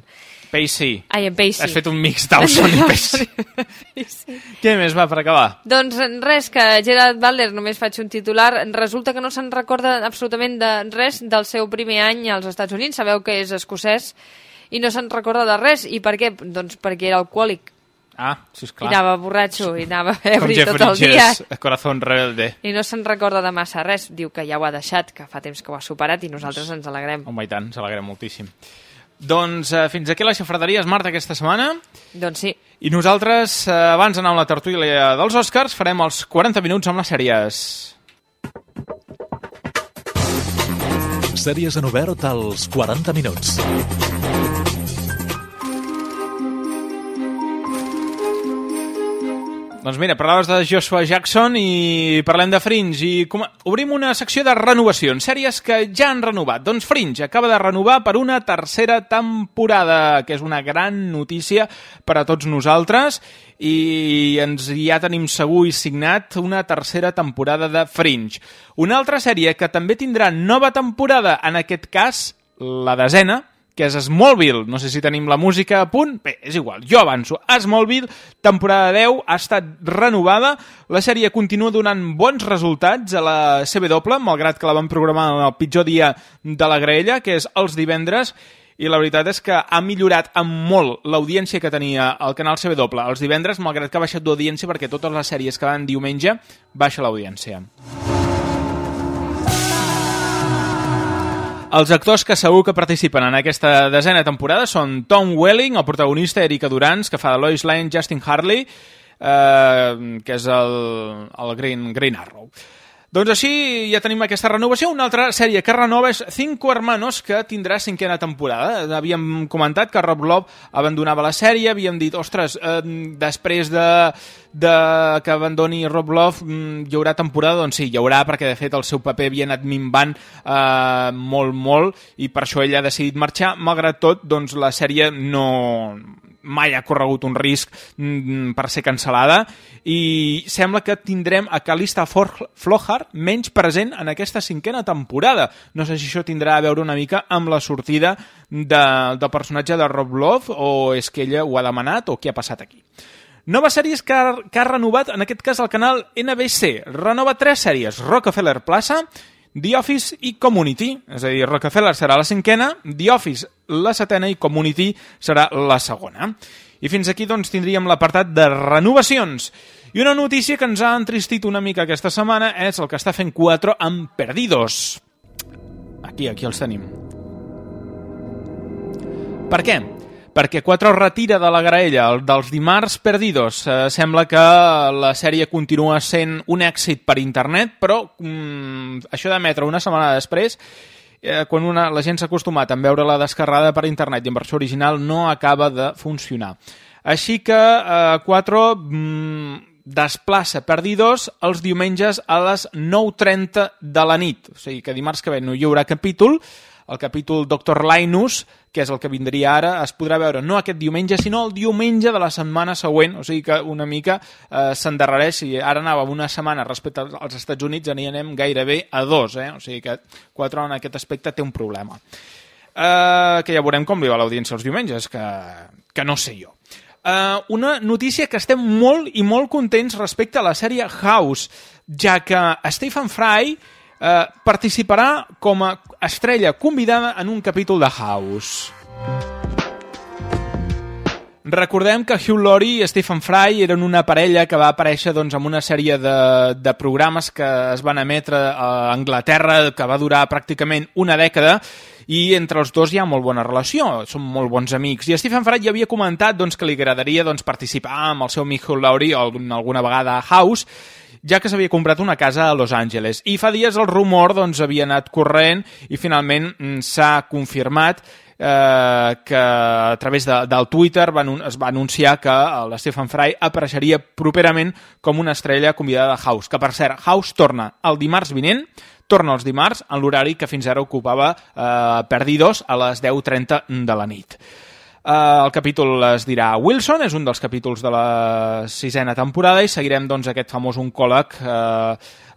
Pacey. Ai, en Pacey. Has fet un mix Dawson i Pacey. Què més va per acabar? Doncs res, que Gerard Butler, només faig un titular, resulta que no se'n recorda absolutament de res del seu primer any als Estats Units, sabeu que és escocès, i no se'n recorda de res. I per què? Doncs perquè era alcohòlic. Ah, sí, I esclar. anava borratxo, i anava a Jeff tot el dia. Corazón Rebelde. I no se'n recorda de massa res. Diu que ja ho ha deixat, que fa temps que ho ha superat i nosaltres ens alegrem. Home, i tant, s'alegra moltíssim. Doncs eh, fins aquí les xafraderies, Marta, aquesta setmana. Doncs sí. I nosaltres, eh, abans d'anar amb la tertúlia dels Oscars, farem els 40 minuts amb les sèries. Sèries en obert als 40 minuts. Doncs mira, parlaves de Joshua Jackson i parlem de Fringe i com... obrim una secció de renovacions, sèries que ja han renovat. Doncs Fringe acaba de renovar per una tercera temporada, que és una gran notícia per a tots nosaltres i ens ja tenim segur i signat una tercera temporada de Fringe. Una altra sèrie que també tindrà nova temporada, en aquest cas la desena, que és Smallville. No sé si tenim la música a punt. Bé, és igual, jo avanço. Smallville, temporada 10, ha estat renovada. La sèrie continua donant bons resultats a la CW, malgrat que la van programar en el pitjor dia de la graella, que és els divendres, i la veritat és que ha millorat amb molt l'audiència que tenia el canal CW els divendres, malgrat que ha baixat d'audiència perquè totes les sèries que van diumenge baixa l'audiència. Els actors que segur que participen en aquesta desena temporada són Tom Welling, el protagonista Erika Durans, que fa de Lois Lane, Justin Harley, eh, que és el, el Green, Green Arrow. Doncs així ja tenim aquesta renovació. Una altra sèrie que renova és Cinco Hermanos, que tindrà cinquena temporada. Havíem comentat que Rob Love abandonava la sèrie, havíem dit, ostres, eh, després de, de que abandoni Rob Love mm, hi haurà temporada? Doncs sí, hi haurà, perquè de fet el seu paper havia anat minvant eh, molt, molt, i per això ell ha decidit marxar. Malgrat tot, doncs la sèrie no mai ha corregut un risc mm, per ser cancel·lada i sembla que tindrem a Calista Flohar menys present en aquesta cinquena temporada. No sé si això tindrà a veure una mica amb la sortida de, del personatge de Rob Love o és que ella ho ha demanat o què ha passat aquí. Nova sèries que ha, que ha renovat, en aquest cas, el canal NBC. Renova tres sèries. Rockefeller Plaza, The Office i Community, és a dir, Rockefeller serà la cinquena, The Office la setena i Community serà la segona. I fins aquí doncs tindríem l'apartat de renovacions. I una notícia que ens ha entristit una mica aquesta setmana és el que està fent 4 amb Perdidos. Aquí, aquí els tenim. Per què? Perquè 4 retira de la graella el dels dimarts perdidos. Eh, sembla que la sèrie continua sent un èxit per internet, però mm, això d'emetre una setmana després eh, quan una, la gent s'ha acostumat a veure-la descarrada per internet i en versió original no acaba de funcionar. Així que eh, 4 mm, desplaça Perdidos els diumenges a les 9.30 de la nit. O sigui que dimarts que ve no hi haurà capítol, el capítol Doctor Linus, que és el que vindria ara, es podrà veure no aquest diumenge, sinó el diumenge de la setmana següent, o sigui que una mica eh, s'endarrereix, si ara anàvem una setmana respecte als Estats Units, anem gairebé a dos, eh? o sigui que 4 en aquest aspecte té un problema. Eh, que ja veurem com li va l'audiència els diumenges, que, que no sé jo. Uh, una notícia que estem molt i molt contents respecte a la sèrie House, ja que Stephen Fry eh, participarà com a estrella convidada en un capítol de House. Recordem que Hugh Laurie i Stephen Fry eren una parella que va aparèixer doncs, en una sèrie de, de programes que es van emetre a Anglaterra, que va durar pràcticament una dècada, i entre els dos hi ha molt bona relació, són molt bons amics. I Stephen Fry ja havia comentat doncs, que li agradaria doncs, participar amb el seu amic Hugh Laurie alguna vegada a House, ja que s'havia comprat una casa a Los Angeles. I fa dies el rumor doncs, havia anat corrent i finalment mm, s'ha confirmat eh, que a través de, del Twitter van, es va anunciar que l'Stephen Fry apareixeria properament com una estrella convidada de House, que per cert, House torna el dimarts vinent, torna els dimarts en l'horari que fins ara ocupava eh, Perdidos a les 10.30 de la nit. Uh, el capítol es dirà Wilson, és un dels capítols de la sisena temporada i seguirem doncs, aquest famós oncòleg uh,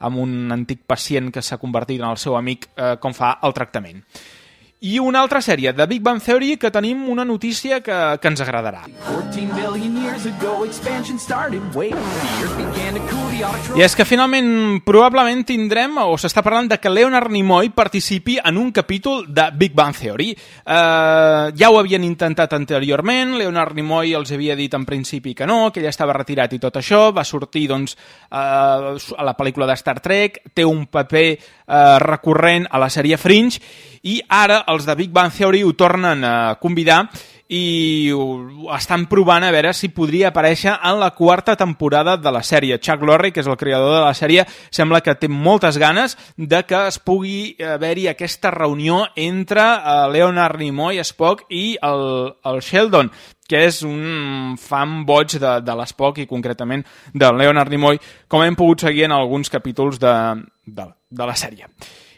amb un antic pacient que s'ha convertit en el seu amic uh, com fa el tractament. I una altra sèrie, de Big Bang Theory, que tenim una notícia que, que ens agradarà. I és que finalment probablement tindrem, o s'està parlant de que Leonard Nimoy participi en un capítol de Big Bang Theory. Uh, ja ho havien intentat anteriorment, Leonard Nimoy els havia dit en principi que no, que ell estava retirat i tot això, va sortir doncs, uh, a la pel·lícula de Star Trek, té un paper uh, recurrent a la sèrie Fringe, i ara els de Big Bang Theory ho tornen a convidar i estan provant a veure si podria aparèixer en la quarta temporada de la sèrie. Chuck Lorre, que és el creador de la sèrie, sembla que té moltes ganes de que es pugui haver-hi aquesta reunió entre uh, Leonard Nimoy, Spock i el, el Sheldon que és un fan boig de, de l'Spock i concretament de Leonard Nimoy, com hem pogut seguir en alguns capítols de, de, de la sèrie.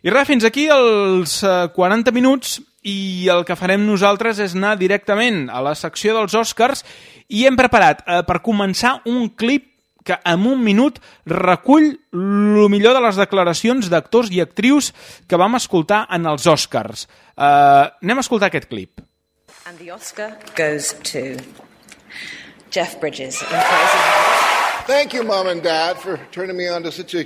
I res, fins aquí els 40 minuts i el que farem nosaltres és anar directament a la secció dels Oscars i hem preparat eh, per començar un clip que en un minut recull el millor de les declaracions d'actors i actrius que vam escoltar en els Oscars. Uh, anem a escoltar aquest clip. And the Oscar goes to Jeff Bridges. Thank you, Mom and Dad, for turning me on to such a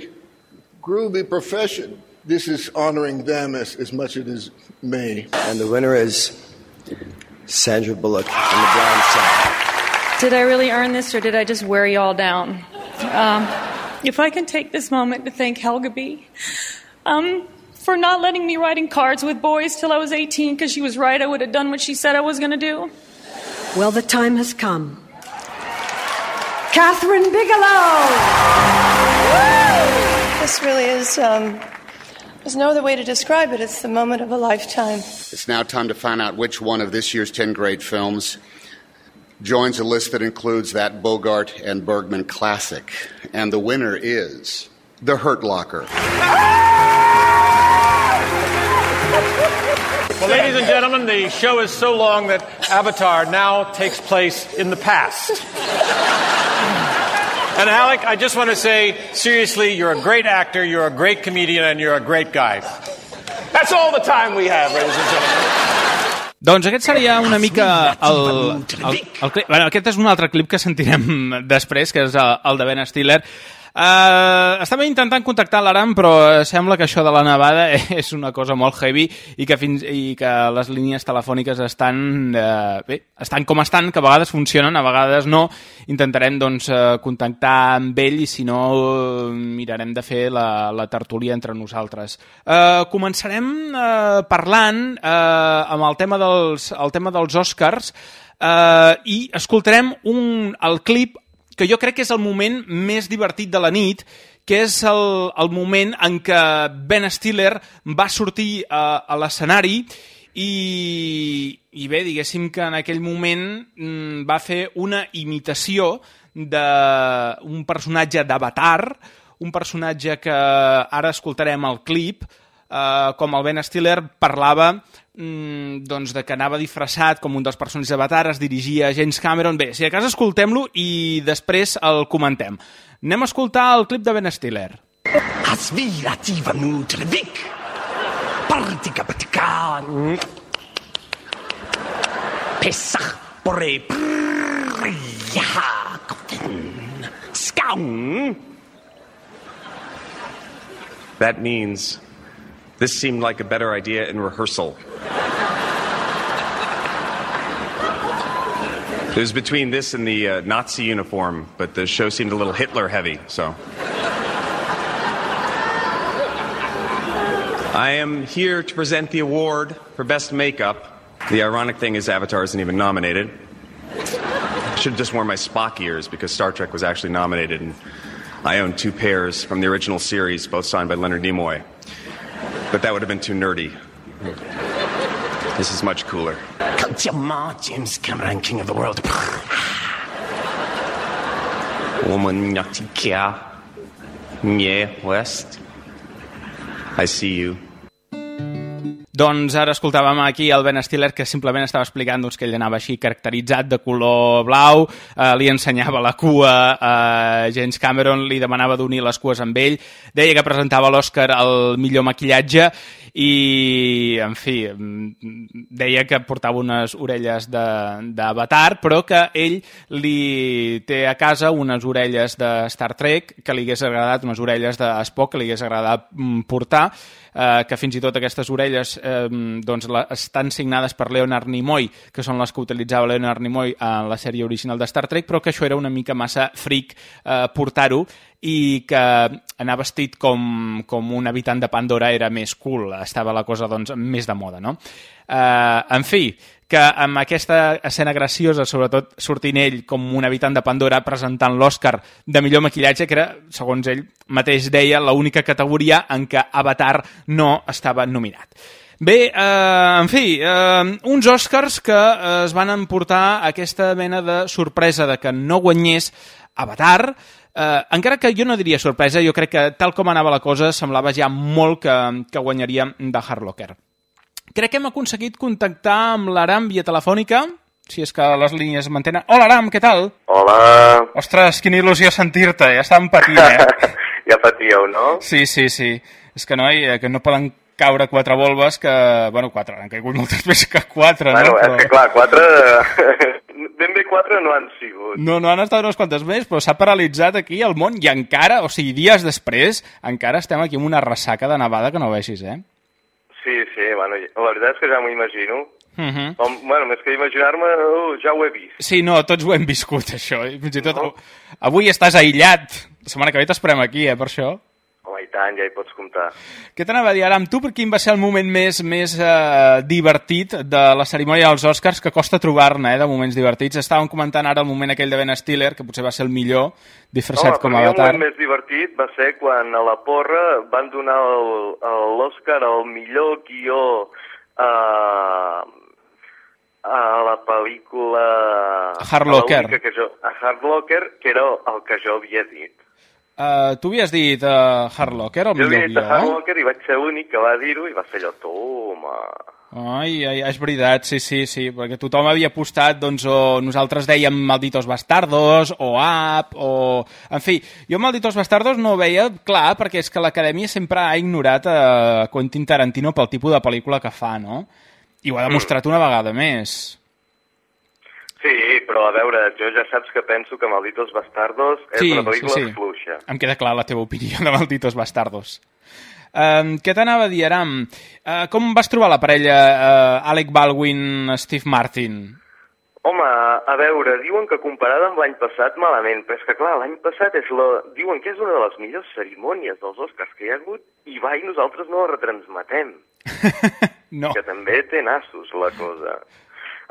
groovy profession. This is honoring them as, as much as it is me. And the winner is Sandra Bullock on the blind side. Did I really earn this or did I just wear you all down? Um, if I can take this moment to thank Helga B. Um, for not letting me writing cards with boys till I was 18 because she was right, I would have done what she said I was going to do. Well, the time has come. Catherine Bigelow! This really is, um, there's no other way to describe it. It's the moment of a lifetime. It's now time to find out which one of this year's 10 great films joins a list that includes that Bogart and Bergman classic. And the winner is The Hurt Locker. Well, ladies and gentlemen, the show is so long that Avatar now takes place in the past. And Alec, I just want to say, seriously, you're a great actor, you're a great comedian, and you're a great guy. That's all the time we have, ladies and gentlemen. Doncs aquest seria una mica el, el, el clip. Bueno, aquest és un altre clip que sentirem després, que és el, el de Ben Stiller. Uh, estava intentant contactar l'Aram, però sembla que això de la nevada és una cosa molt heavy i que, fins, i que les línies telefòniques estan, uh, bé, estan com estan, que a vegades funcionen, a vegades no. Intentarem doncs, contactar amb ell i si no uh, mirarem de fer la, la tertúlia entre nosaltres. Uh, començarem uh, parlant uh, amb el tema dels, el tema dels Oscars uh, i escoltarem un, el clip que jo crec que és el moment més divertit de la nit, que és el, el moment en què Ben Stiller va sortir a, a l'escenari i, i bé, diguéssim que en aquell moment mm, va fer una imitació d'un personatge d'Avatar, un personatge que ara escoltarem el clip, eh, com el Ben Stiller parlava mm, doncs de que anava disfressat com un dels personatges d'Avatar, es dirigia a James Cameron. Bé, si a casa escoltem-lo i després el comentem. Anem a escoltar el clip de Ben Stiller. Asvirativa nu televik. Partika patika. Pesach bore Skaun. That means this seemed like a better idea in rehearsal. It was between this and the uh, Nazi uniform, but the show seemed a little Hitler heavy, so. I am here to present the award for Best Makeup. The ironic thing is, Avatar isn't even nominated. I should have just worn my Spock ears because Star Trek was actually nominated, and I own two pairs from the original series, both signed by Leonard Nimoy. But that would have been too nerdy. This is much cooler. Kaljama, James Cameron, King of the World. Woman Yatika. Yeah, West. I see you. Doncs ara escoltàvem aquí el Ben Stiller que simplement estava explicant doncs, que ell anava així caracteritzat de color blau, eh, li ensenyava la cua a James Cameron, li demanava d'unir les cues amb ell, deia que presentava l'Oscar el millor maquillatge i, en fi, deia que portava unes orelles d'avatar, però que ell li té a casa unes orelles de Star Trek, que li hagués agradat, unes orelles de Spock, que li hagués agradat mm, portar, eh, que fins i tot aquestes orelles eh, doncs la, estan signades per Leonard Nimoy, que són les que utilitzava Leonard Nimoy en la sèrie original de Star Trek, però que això era una mica massa fric eh, portar-ho i que anar vestit com, com un habitant de Pandora era més cool, estava la cosa doncs, més de moda, no? Eh, en fi, que amb aquesta escena graciosa, sobretot sortint ell com un habitant de Pandora presentant l'Oscar de millor maquillatge, que era, segons ell mateix deia, l'única categoria en què Avatar no estava nominat. Bé, eh, en fi, eh, uns Oscars que eh, es van emportar aquesta mena de sorpresa de que no guanyés Avatar, Eh, encara que jo no diria sorpresa, jo crec que tal com anava la cosa semblava ja molt que, que guanyaria de Hardlocker. Crec que hem aconseguit contactar amb l'Aram via telefònica, si és que les línies es mantenen. Hola, Aram, què tal? Hola. Ostres, quina il·lusió sentir-te, ja estàvem patint, eh? ja patíeu, no? Sí, sí, sí. És que no, que no poden caure quatre volves que... Bueno, quatre, han caigut moltes més que quatre, bueno, no? Però... és que clar, quatre... ben bé quatre no han sigut. No, no han estat unes quantes més, però s'ha paralitzat aquí el món i encara, o sigui, dies després, encara estem aquí amb una ressaca de nevada que no veixis, eh? Sí, sí, bueno, la veritat és que ja m'ho imagino. Uh -huh. Com, bueno, més que imaginar-me, uh, ja ho he vist. Sí, no, tots ho hem viscut, això. I Fins i tot... No. Avui estàs aïllat. La setmana que ve t'esperem aquí, eh, per això. Home, i tant, ja hi pots comptar. Què t'anava a dir, ara, amb tu, per quin va ser el moment més, més eh, divertit de la cerimònia dels Oscars, que costa trobar-ne, eh, de moments divertits. Estàvem comentant ara el moment aquell de Ben Stiller, que potser va ser el millor, disfressat Home, com a mi el avatar. moment més divertit va ser quan a la porra van donar l'Oscar al millor guió a, a la pel·lícula... Hard Locker. Que jo, a Hard Locker, que era el que jo havia dit. Uh, tu havies dit uh, Hard Locker, el jo havia millor dit a Hard guió? Locker i vaig ser l'únic que va dir-ho i va ser allò, toma... Ai, ai, és veritat, sí, sí, sí, perquè tothom havia apostat, doncs, o nosaltres dèiem Malditos Bastardos, o Up, o... En fi, jo Malditos Bastardos no ho veia clar, perquè és que l'Acadèmia sempre ha ignorat a Quentin Tarantino pel tipus de pel·lícula que fa, no? I ho ha demostrat una vegada més. Sí, però a veure, jo ja saps que penso que Malditos Bastardos és Sí, una pel·lícula sí, sí. fluixa. Em queda clar la teva opinió de Malditos Bastardos. Um, què t'anava a dir, Aram? Uh, com vas trobar la parella uh, Alec Baldwin-Steve Martin? Home, a veure, diuen que comparada amb l'any passat malament, però és que clar, l'any passat és la... diuen que és una de les millors cerimònies dels Oscars que hi ha hagut i va i nosaltres no la retransmetem. No. Que també té nassos la cosa.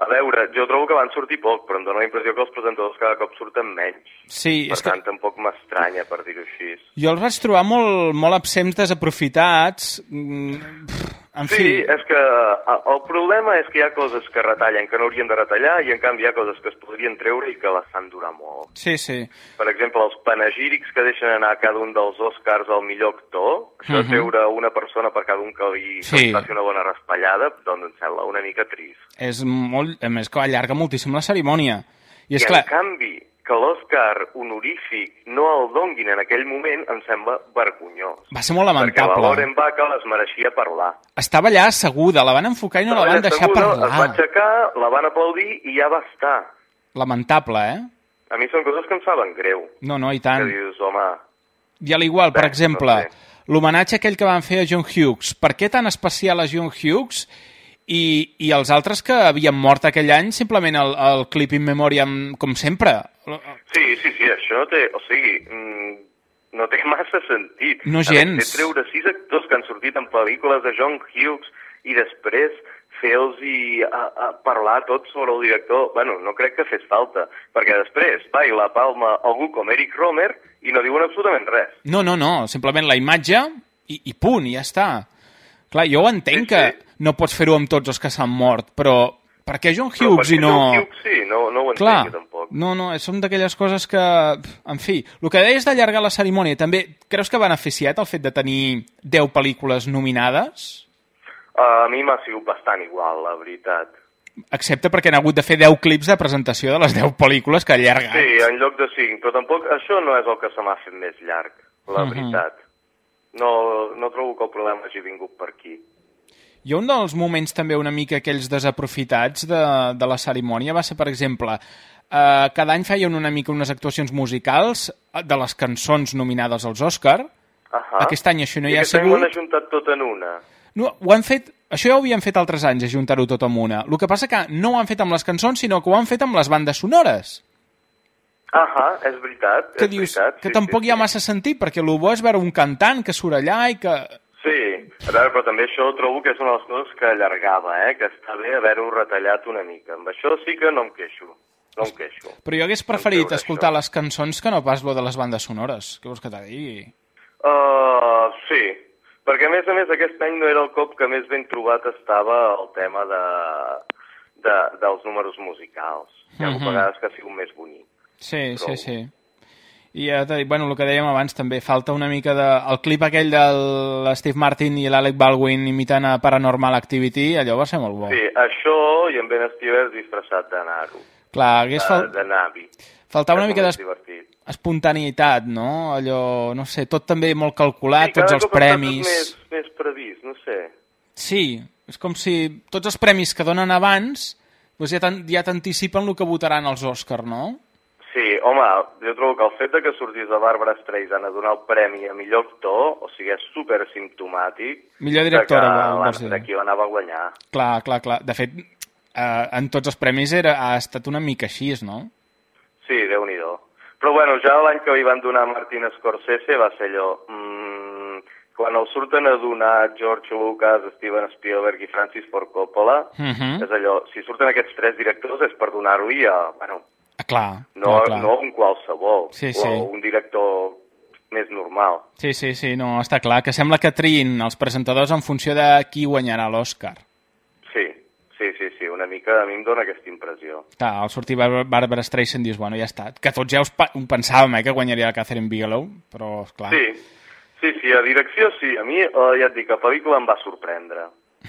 A veure, jo trobo que van sortir poc, però em dóna la impressió que els presentadors cada cop surten menys. Sí, per és que tant, tampoc m'estranya, per dir-ho així. jo els vaig trobar molt, molt absents, desaprofitats. Mm, pff, En sí, fi, és que eh, el problema és que hi ha coses que retallen que no haurien de retallar i en canvi hi ha coses que es podrien treure i que les fan durar molt. sí, sí. Per exemple, els panegírics que deixen anar cada un dels Oscars al millor actor, això Mhm. de treure una persona per cada un que li Sí. faci una bona raspallada, doncs em sembla una mica trist. És molt... A més, que allarga moltíssim la cerimònia. I és I clar, en canvi, que l'Oscar honorífic no el donguin en aquell moment em sembla vergonyós. va ser molt Perquè la lamentable. Lauren Bacall es mereixia parlar. Estava allà asseguda, la van enfocar i no la van deixar asseguda, Es va parlar. aixecar, la van aplaudir i ja va estar. Lamentable, eh? A mi són coses que em saben greu. No, no, i Que tant. dius, home, I a l'igual, per exemple, no sé. l'homenatge aquell que van fer a John Hughes. Per què tan especial a John Hughes i, i els altres que havien mort aquell any simplement el, el clip in memoriam, com sempre? Sí, sí, sí, això té... O sigui, mm, no té massa sentit. No veure, gens. Fer treure sis actors que han sortit en pel·lícules de John Hughes i després fer-los i a, a parlar tot sobre el director, bueno, no crec que fes falta, perquè després va i la palma algú com Eric Romer i no diuen absolutament res. No, no, no, simplement la imatge i, i punt, i ja està. Clar, jo ho entenc sí, sí. que no pots fer-ho amb tots els que s'han mort, però per què John Hughes i no... John Hughes sí, no, no ho entenc Clar, tampoc. no, no, són d'aquelles coses que... En fi, el que deies d'allargar la cerimònia, també creus que ha beneficiat el fet de tenir 10 pel·lícules nominades? Uh, a mi m'ha sigut bastant igual, la veritat. Excepte perquè han hagut de fer 10 clips de presentació de les 10 pel·lícules que allargat. Sí, en lloc de 5, però tampoc això no és el que se m'ha fet més llarg, la Mhm. veritat. No, no trobo que el problema hagi vingut per aquí. I un dels moments també una mica aquells desaprofitats de, de la cerimònia va ser, per exemple, eh, cada any feien una mica unes actuacions musicals eh, de les cançons nominades als Òscar. -huh. Aquest any això no I hi ha aquest any ho han sigut. ajuntat tot en una. No, ho han fet... Això ja ho havien fet altres anys, ajuntar-ho tot en una. El que passa que no ho han fet amb les cançons, sinó que ho han fet amb les bandes sonores. Ahà, és veritat, Que és dius veritat. que sí, tampoc sí, hi ha massa sentit, perquè el bo és veure un cantant que surt allà i que... Sí, a veure, però també això trobo que és una de les coses que allargava, eh? que està bé haver-ho retallat una mica. Amb això sí que no em queixo, no em queixo. Però jo hagués preferit escoltar les cançons que no pas lo de les bandes sonores. Què vols que te digui? Uh, sí, perquè a més a més aquest any no era el cop que més ben trobat estava el tema de, de, dels números musicals. Hi ha uh vegades que ha sigut més bonic. Sí, Trobo. sí, sí. I bueno, el que dèiem abans també, falta una mica de... El clip aquell de l'Steve Martin i l'Alec Baldwin imitant a Paranormal Activity, allò va ser molt bo. Sí, això i en Ben Stiller disfressat de naro, Clar, hagués fal... de navi. faltava una mica d'espontaneïtat, no? Allò, no sé, tot també molt calculat, Sí, tots els premis... Més, més previst, no sé. Sí, és com si tots els premis que donen abans doncs ja t'an- ja t'anticipen el que votaran els Òscar, no? Sí, home, jo trobo que el fet de que sortís la Barbara Streisand a donar el premi a millor actor, o sigui, és super simptomàtic Millor directora, de, que dir. la, de qui l'anava a guanyar. Clar, clar, clar. De fet, eh, en tots els premis era, ha estat una mica així, no? Sí, déu nhi Però bueno, ja l'any que li van donar a Martin Scorsese va ser allò... Mm, quan el surten a donar George Lucas, Steven Spielberg i Francis Ford Coppola, Mhm. és allò, si surten aquests tres directors és per donar-li a, bueno, clar, no, clar, clar. no un qualsevol, Sí, o sí. un director més normal. Sí, sí, sí, no, està clar, que sembla que triïn els presentadors en funció de qui guanyarà l'Oscar. Sí, sí, sí, sí, una mica a mi em dóna aquesta impressió. Clar, al sortir Bar Barbara Streisand dius, bueno, ja està. Que tots ja us pensàvem, eh, que guanyaria la Catherine Bigelow, però, clar. Sí, sí, sí, a direcció sí, a mi, eh, ja et dic, la pel·lícula em va sorprendre.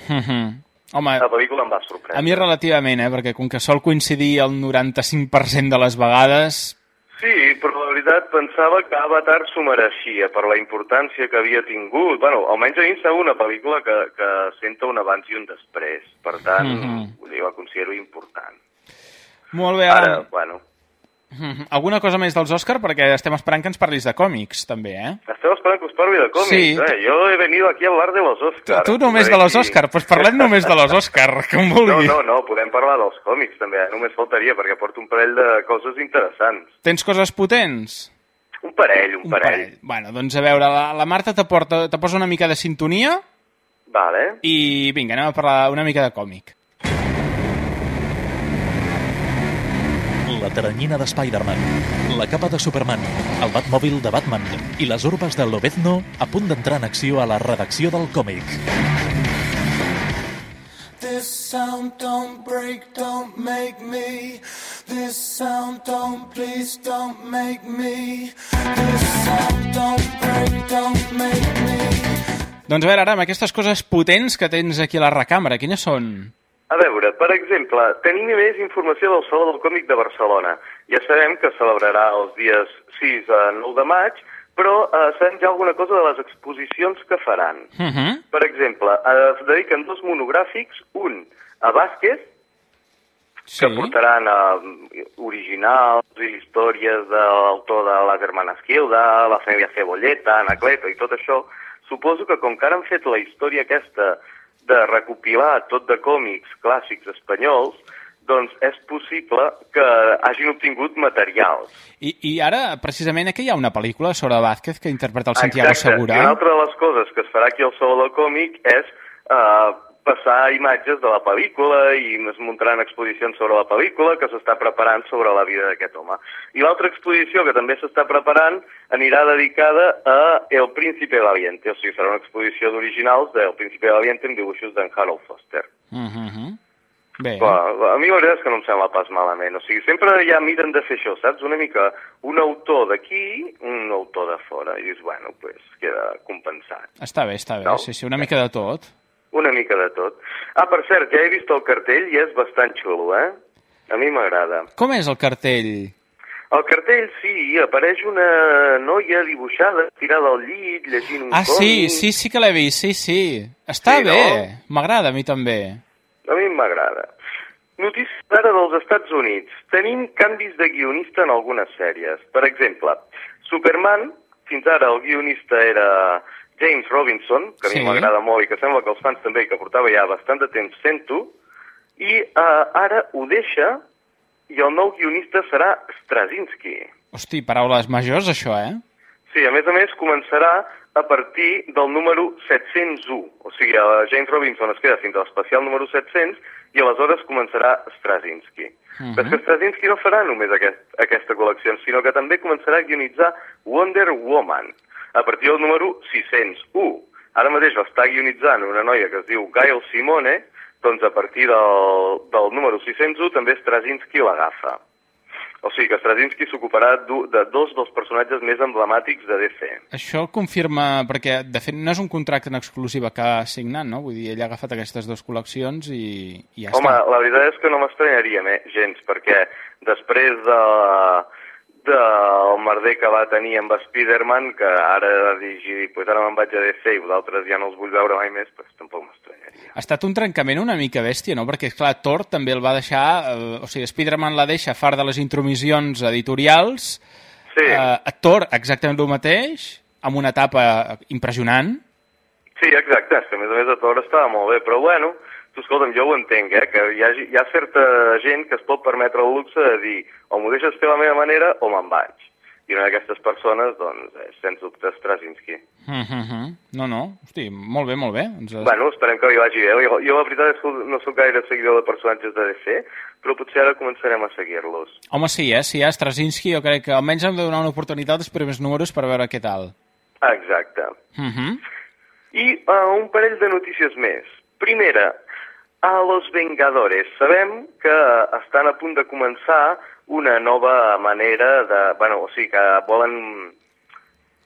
Mhm. Home, La pel·lícula em va sorprendre. a mi relativament, eh, perquè com que sol coincidir el 95% de les vegades... Sí, però la veritat pensava que Avatar s'ho mereixia per la importància que havia tingut. bueno, almenys a mi sembla una pel·lícula que, que senta un abans i un després. Per tant, Mhm. vull dir, la considero important. Molt bé, Ara, ara... bueno, Mhm. Alguna cosa més dels Oscar? Perquè estem esperant que ens parlis de còmics, també, eh? esteu esperant que us parli de còmics, Sí. eh? Jo he venido aquí a hablar de los Oscars. Tu només de los Oscar, doncs parlem només de los Oscar, com No, vulguis. no, no, podem parlar dels còmics també, eh? només faltaria, perquè porto un parell de coses interessants. Tens coses potents? Un parell, un, Un parell. parell. Bueno, doncs a veure, la, la Marta te posa una mica de sintonia Vale. i vinga, anem a parlar una mica de còmic. La teranyina de Spider-Man, la capa de Superman, el Batmòbil de Batman i les urbes de Lobezno a punt d'entrar en acció a la redacció del còmic. This sound don't break, don't make me. This sound don't, please don't make me. This sound don't break, don't make me. Doncs a veure, ara, amb aquestes coses potents que tens aquí a la recàmera, quines són? A veure, per exemple, tenim més informació del Saló del Còmic de Barcelona. Ja sabem que celebrarà els dies 6 a 9 de maig, però eh, sabem ja alguna cosa de les exposicions que faran. Uh -huh. Per exemple, eh, es dediquen dos monogràfics, un a Vázquez, sí. que portaran eh, originals i històries de l'autor de Les Hermanes Gilda, la família Cebolleta, Anacleto i tot això. Suposo que com que ara han fet la història aquesta de recopilar tot de còmics clàssics espanyols, doncs és possible que hagin obtingut materials. I, I ara, precisament, aquí hi ha una pel·lícula sobre Vázquez que interpreta el Santiago Exacte. I Segura. una altra de les coses que es farà aquí al Saló del Còmic és eh, passar imatges de la pel·lícula i es muntaran exposicions sobre la pel·lícula que s'està preparant sobre la vida d'aquest home. I l'altra exposició que també s'està preparant anirà dedicada a El Príncipe Valiente, o sigui, serà una exposició d'originals del Príncipe Valiente amb dibuixos d'en Harold Foster. Uh -huh. Bé, Clar, a mi la veritat és que no em sembla pas malament. O sigui, sempre ja miren de fer això, saps? Una mica un autor d'aquí, un autor de fora. I dius, bueno, pues, queda compensat. està bé, està bé. No? Sí, sí, una mica de tot. Una mica de tot. Ah, per cert, ja he vist el cartell i és bastant xulo, eh? A mi m'agrada. Com és el cartell? Al cartell, sí, apareix una noia dibuixada, tirada al llit, llegint un Ah, sí, còmic. sí, sí que l'he vist, sí, sí. Està Sí, no? bé, m'agrada a mi també. A mi m'agrada. Notícies ara dels Estats Units. Tenim canvis de guionista en algunes sèries. Per exemple, Superman, fins ara el guionista era James Robinson, que a mi Sí. m'agrada molt i que sembla que els fans també, que portava ja bastant de temps sento, i uh, ara ho deixa i el nou guionista serà Straczynski. Hosti, paraules majors, això, eh? Sí, a més a més començarà a partir del número 701. O sigui, el James Robinson es queda fins a l'especial número 700 i aleshores començarà Straczynski. Mhm. Però és que Straczynski no farà només aquest, aquesta col·lecció, sinó que també començarà a guionitzar Wonder Woman a partir del número 601. Ara mateix l'està guionitzant una noia que es diu Gail Simone, doncs a partir del, del número 601 també Straczynski l'agafa. O sigui que Straczynski s'ocuparà de dos dels personatges més emblemàtics de DC. Això confirma, perquè de fet no és un contracte en exclusiva que ha signat, no? Vull dir, ell ha agafat aquestes dues col·leccions i, i ja Home, està. la veritat és que no m'estranyaria eh, gens, perquè després de, del merder que va tenir amb Spider-Man, que ara ha dirigit, pues ara me'n vaig a DC i vosaltres ja no els vull veure mai més, pues tampoc m'estranyaria. Ha estat un trencament una mica bèstia, no? Perquè, clar, Thor també el va deixar... Eh, o sigui, Spider-Man la deixa fart de les intromissions editorials. Sí. Eh, Thor, exactament el mateix, amb una etapa impressionant. Sí, exacte, a més a més a Thor estava molt bé, però bueno, Tu, escolta'm, jo ho entenc, eh, que hi ha, hi ha certa gent que es pot permetre el luxe de dir o m'ho deixes fer la meva manera o me'n vaig. I una d'aquestes persones, doncs, és, sens dubte, Straczynski. Mm -hmm. No, no, hosti, molt bé, molt bé. Ens... Bueno, esperem que li vagi bé. Jo, jo la veritat és que no sóc gaire seguidor de personatges de DC, però potser ara començarem a seguir-los. Home, sí, eh? Si hi ha Straczynski, jo crec que almenys hem de donar una oportunitat als primers números per veure què tal. Exacte. Mm -hmm. I uh, un parell de notícies més. Primera, a Los Vengadores. Sabem que estan a punt de començar una nova manera de... Bueno, o sigui, que volen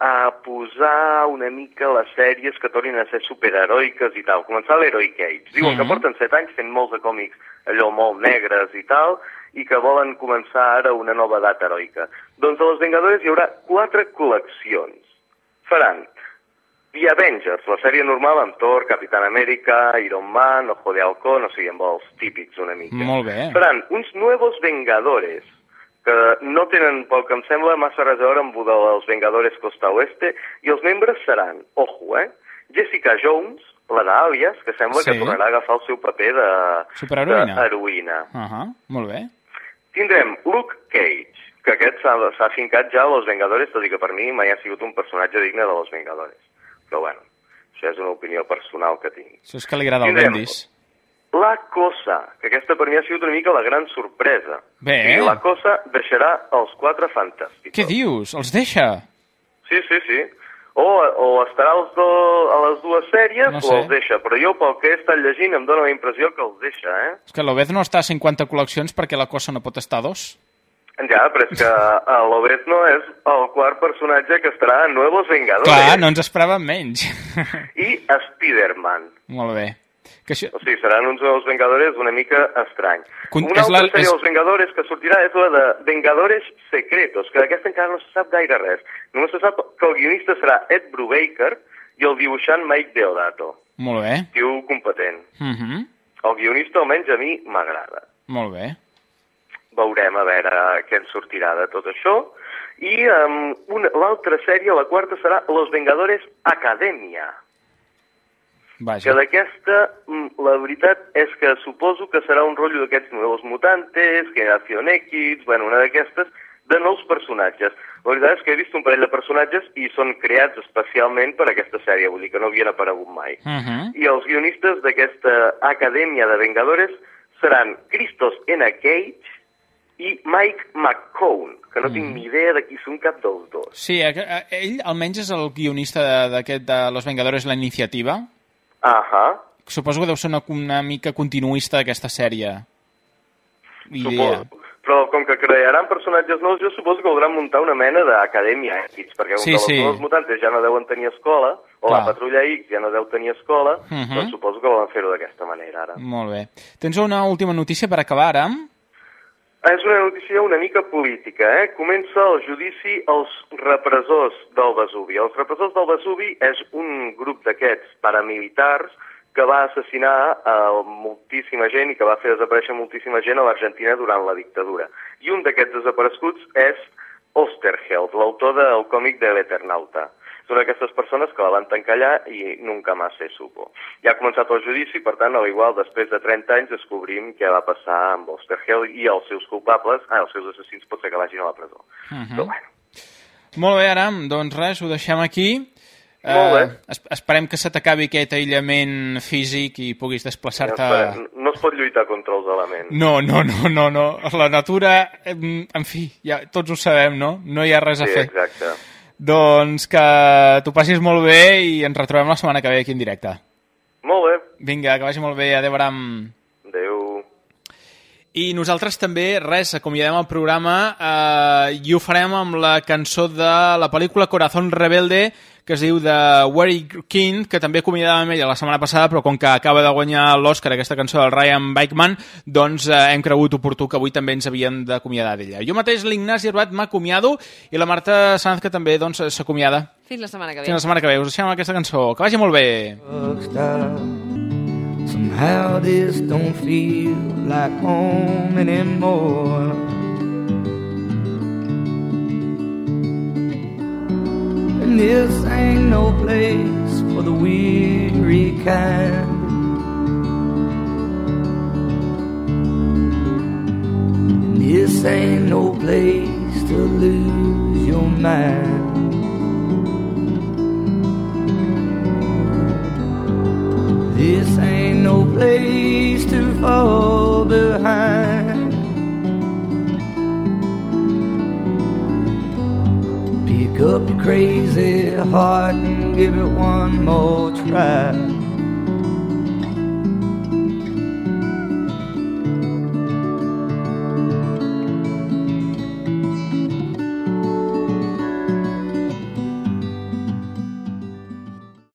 a posar una mica les sèries que tornin a ser superheroiques i tal. Començar l'Heroic Age. Diuen Mhm. que porten set anys fent molts de còmics allò molt negres i tal, i que volen començar ara una nova edat heroica. Doncs a Los Vengadores hi haurà quatre col·leccions. Faran The Avengers, la sèrie normal amb Thor, Capitán Amèrica, Iron Man, Ojo de Halcón, o sigui, amb els típics una mica. Molt bé. Faran uns nuevos Vengadores, que no tenen, pel que em sembla, massa res a veure amb el dels Vengadores Costa Oeste, i els membres seran, ojo, eh, Jessica Jones, la d'Àlies, que sembla Sí. que tornarà a agafar el seu paper de... Superheroïna. d'heroïna. Uh -huh. Molt bé. Tindrem Luke Cage, que aquest s'ha fincat ja a Los Vengadores, tot i que per mi mai ha sigut un personatge digne de Los Vengadores. Però bueno, això és una opinió personal que tinc. Això és que li agrada el Bendis. La Cosa, que aquesta per mi ha sigut una mica la gran sorpresa. Bé. I la Cosa deixarà els quatre fantàstics. Què dius? Els deixa? Sí, sí, sí. O, o estarà els do, a les dues sèries No o sé. els deixa. Però jo, pel que he estat llegint, em dóna la impressió que els deixa, eh? És que l'Obed no està a 50 col·leccions perquè la cosa no pot estar a dos. Ja, però és que a Lobezno és el quart personatge que estarà en Nuevos Vengadores. Clar, no ens esperàvem menys. I Spider-Man. Molt bé. Que això... O sigui, seran uns Nuevos Vengadores una mica estrany. Con- Una és altra la- sèrie és- dels Vengadores que sortirà és la de Vengadores Secretos, que d'aquesta encara no se sap gaire res. Només se sap que el guionista serà Ed Brubaker i el dibuixant Mike Deodato. Molt bé. Tio competent. Uh -huh. El guionista, almenys a mi, m'agrada. Molt bé. Veurem a veure què en sortirà de tot això. I um, l'altra sèrie, la quarta, serà Los Vengadores Academia. Vaja. Que d'aquesta, mm, la veritat és que suposo que serà un rotllo d'aquests Nuevos Mutantes, Generación X, bueno, una d'aquestes, de nous personatges. La veritat és que he vist un parell de personatges i són creats especialment per aquesta sèrie, vull dir que no havien aparegut mai. Uh -huh. I els guionistes d'aquesta Acadèmia de Vengadores seran Christos N. Cage i Mike McCone, que no tinc ni idea de qui són cap dels dos. Sí, eh, eh, ell almenys és el guionista d'aquest de Los Vengadores La Iniciativa. Ahà, Suposo que deu ser una, una mica continuista d'aquesta sèrie. Idea. suposo. Però com que crearan personatges nous, jo suposo que voldran muntar una mena d'acadèmia X, perquè com Sí, que sí. nous mutantes ja no deuen tenir escola, o Clar. la Patrulla X ja no deu tenir escola, Mhm. doncs suposo que volen fer-ho d'aquesta manera ara. Molt bé. Tens una última notícia per acabar ara? És una notícia una mica política, eh? Comença el judici als repressors del Vesuvi. Els repressors del Vesuvi és un grup d'aquests paramilitars que va assassinar a moltíssima gent i que va fer desaparèixer moltíssima gent a l'Argentina durant la dictadura. I un d'aquests desapareguts és Osterheld, l'autor del còmic de l'Eternauta. És una d'aquestes persones que la van tancar allà i nunca más se supo. Ja ha començat el judici, per tant, al igual, després de 30 anys descobrim què va passar amb Osterheld i els seus culpables, ah, els seus assassins pot ser que vagin a la presó. Uh -huh. Però bueno. Molt bé, Aram, doncs res, ho deixem aquí. Molt bé. Eh, es esperem que se t'acabi aquest aïllament físic i puguis desplaçar-te... Espera, No es pot lluitar contra els elements. No, no, no, no, no. La natura, en fi, ja tots ho sabem, no? No hi ha res a Sí, fer. exacte. Doncs que t'ho passis molt bé i ens retrobem la setmana que ve aquí en directe. Molt bé. Vinga, que vagi molt bé. Adéu, Aram. I nosaltres també, res, acomiadem el programa eh, i ho farem amb la cançó de la pel·lícula Corazón Rebelde, que es diu de Warry King, que també acomiadàvem ella la setmana passada, però com que acaba de guanyar l'Oscar aquesta cançó del Ryan Bikeman, doncs eh, hem cregut oportú que avui també ens havíem d'acomiadar d'ella. Jo mateix, l'Ignasi Arbat, m'acomiado i la Marta Sanz, que també doncs, s'acomiada. Fins la setmana que ve. Fins la setmana que ve. Us deixem aquesta cançó. Que vagi molt bé. Somehow this don't feel like home anymore. And this ain't no place for the weary kind. And this ain't no place to lose your mind. This ain't no place to fall behind. Pick up your crazy heart and give it one more try.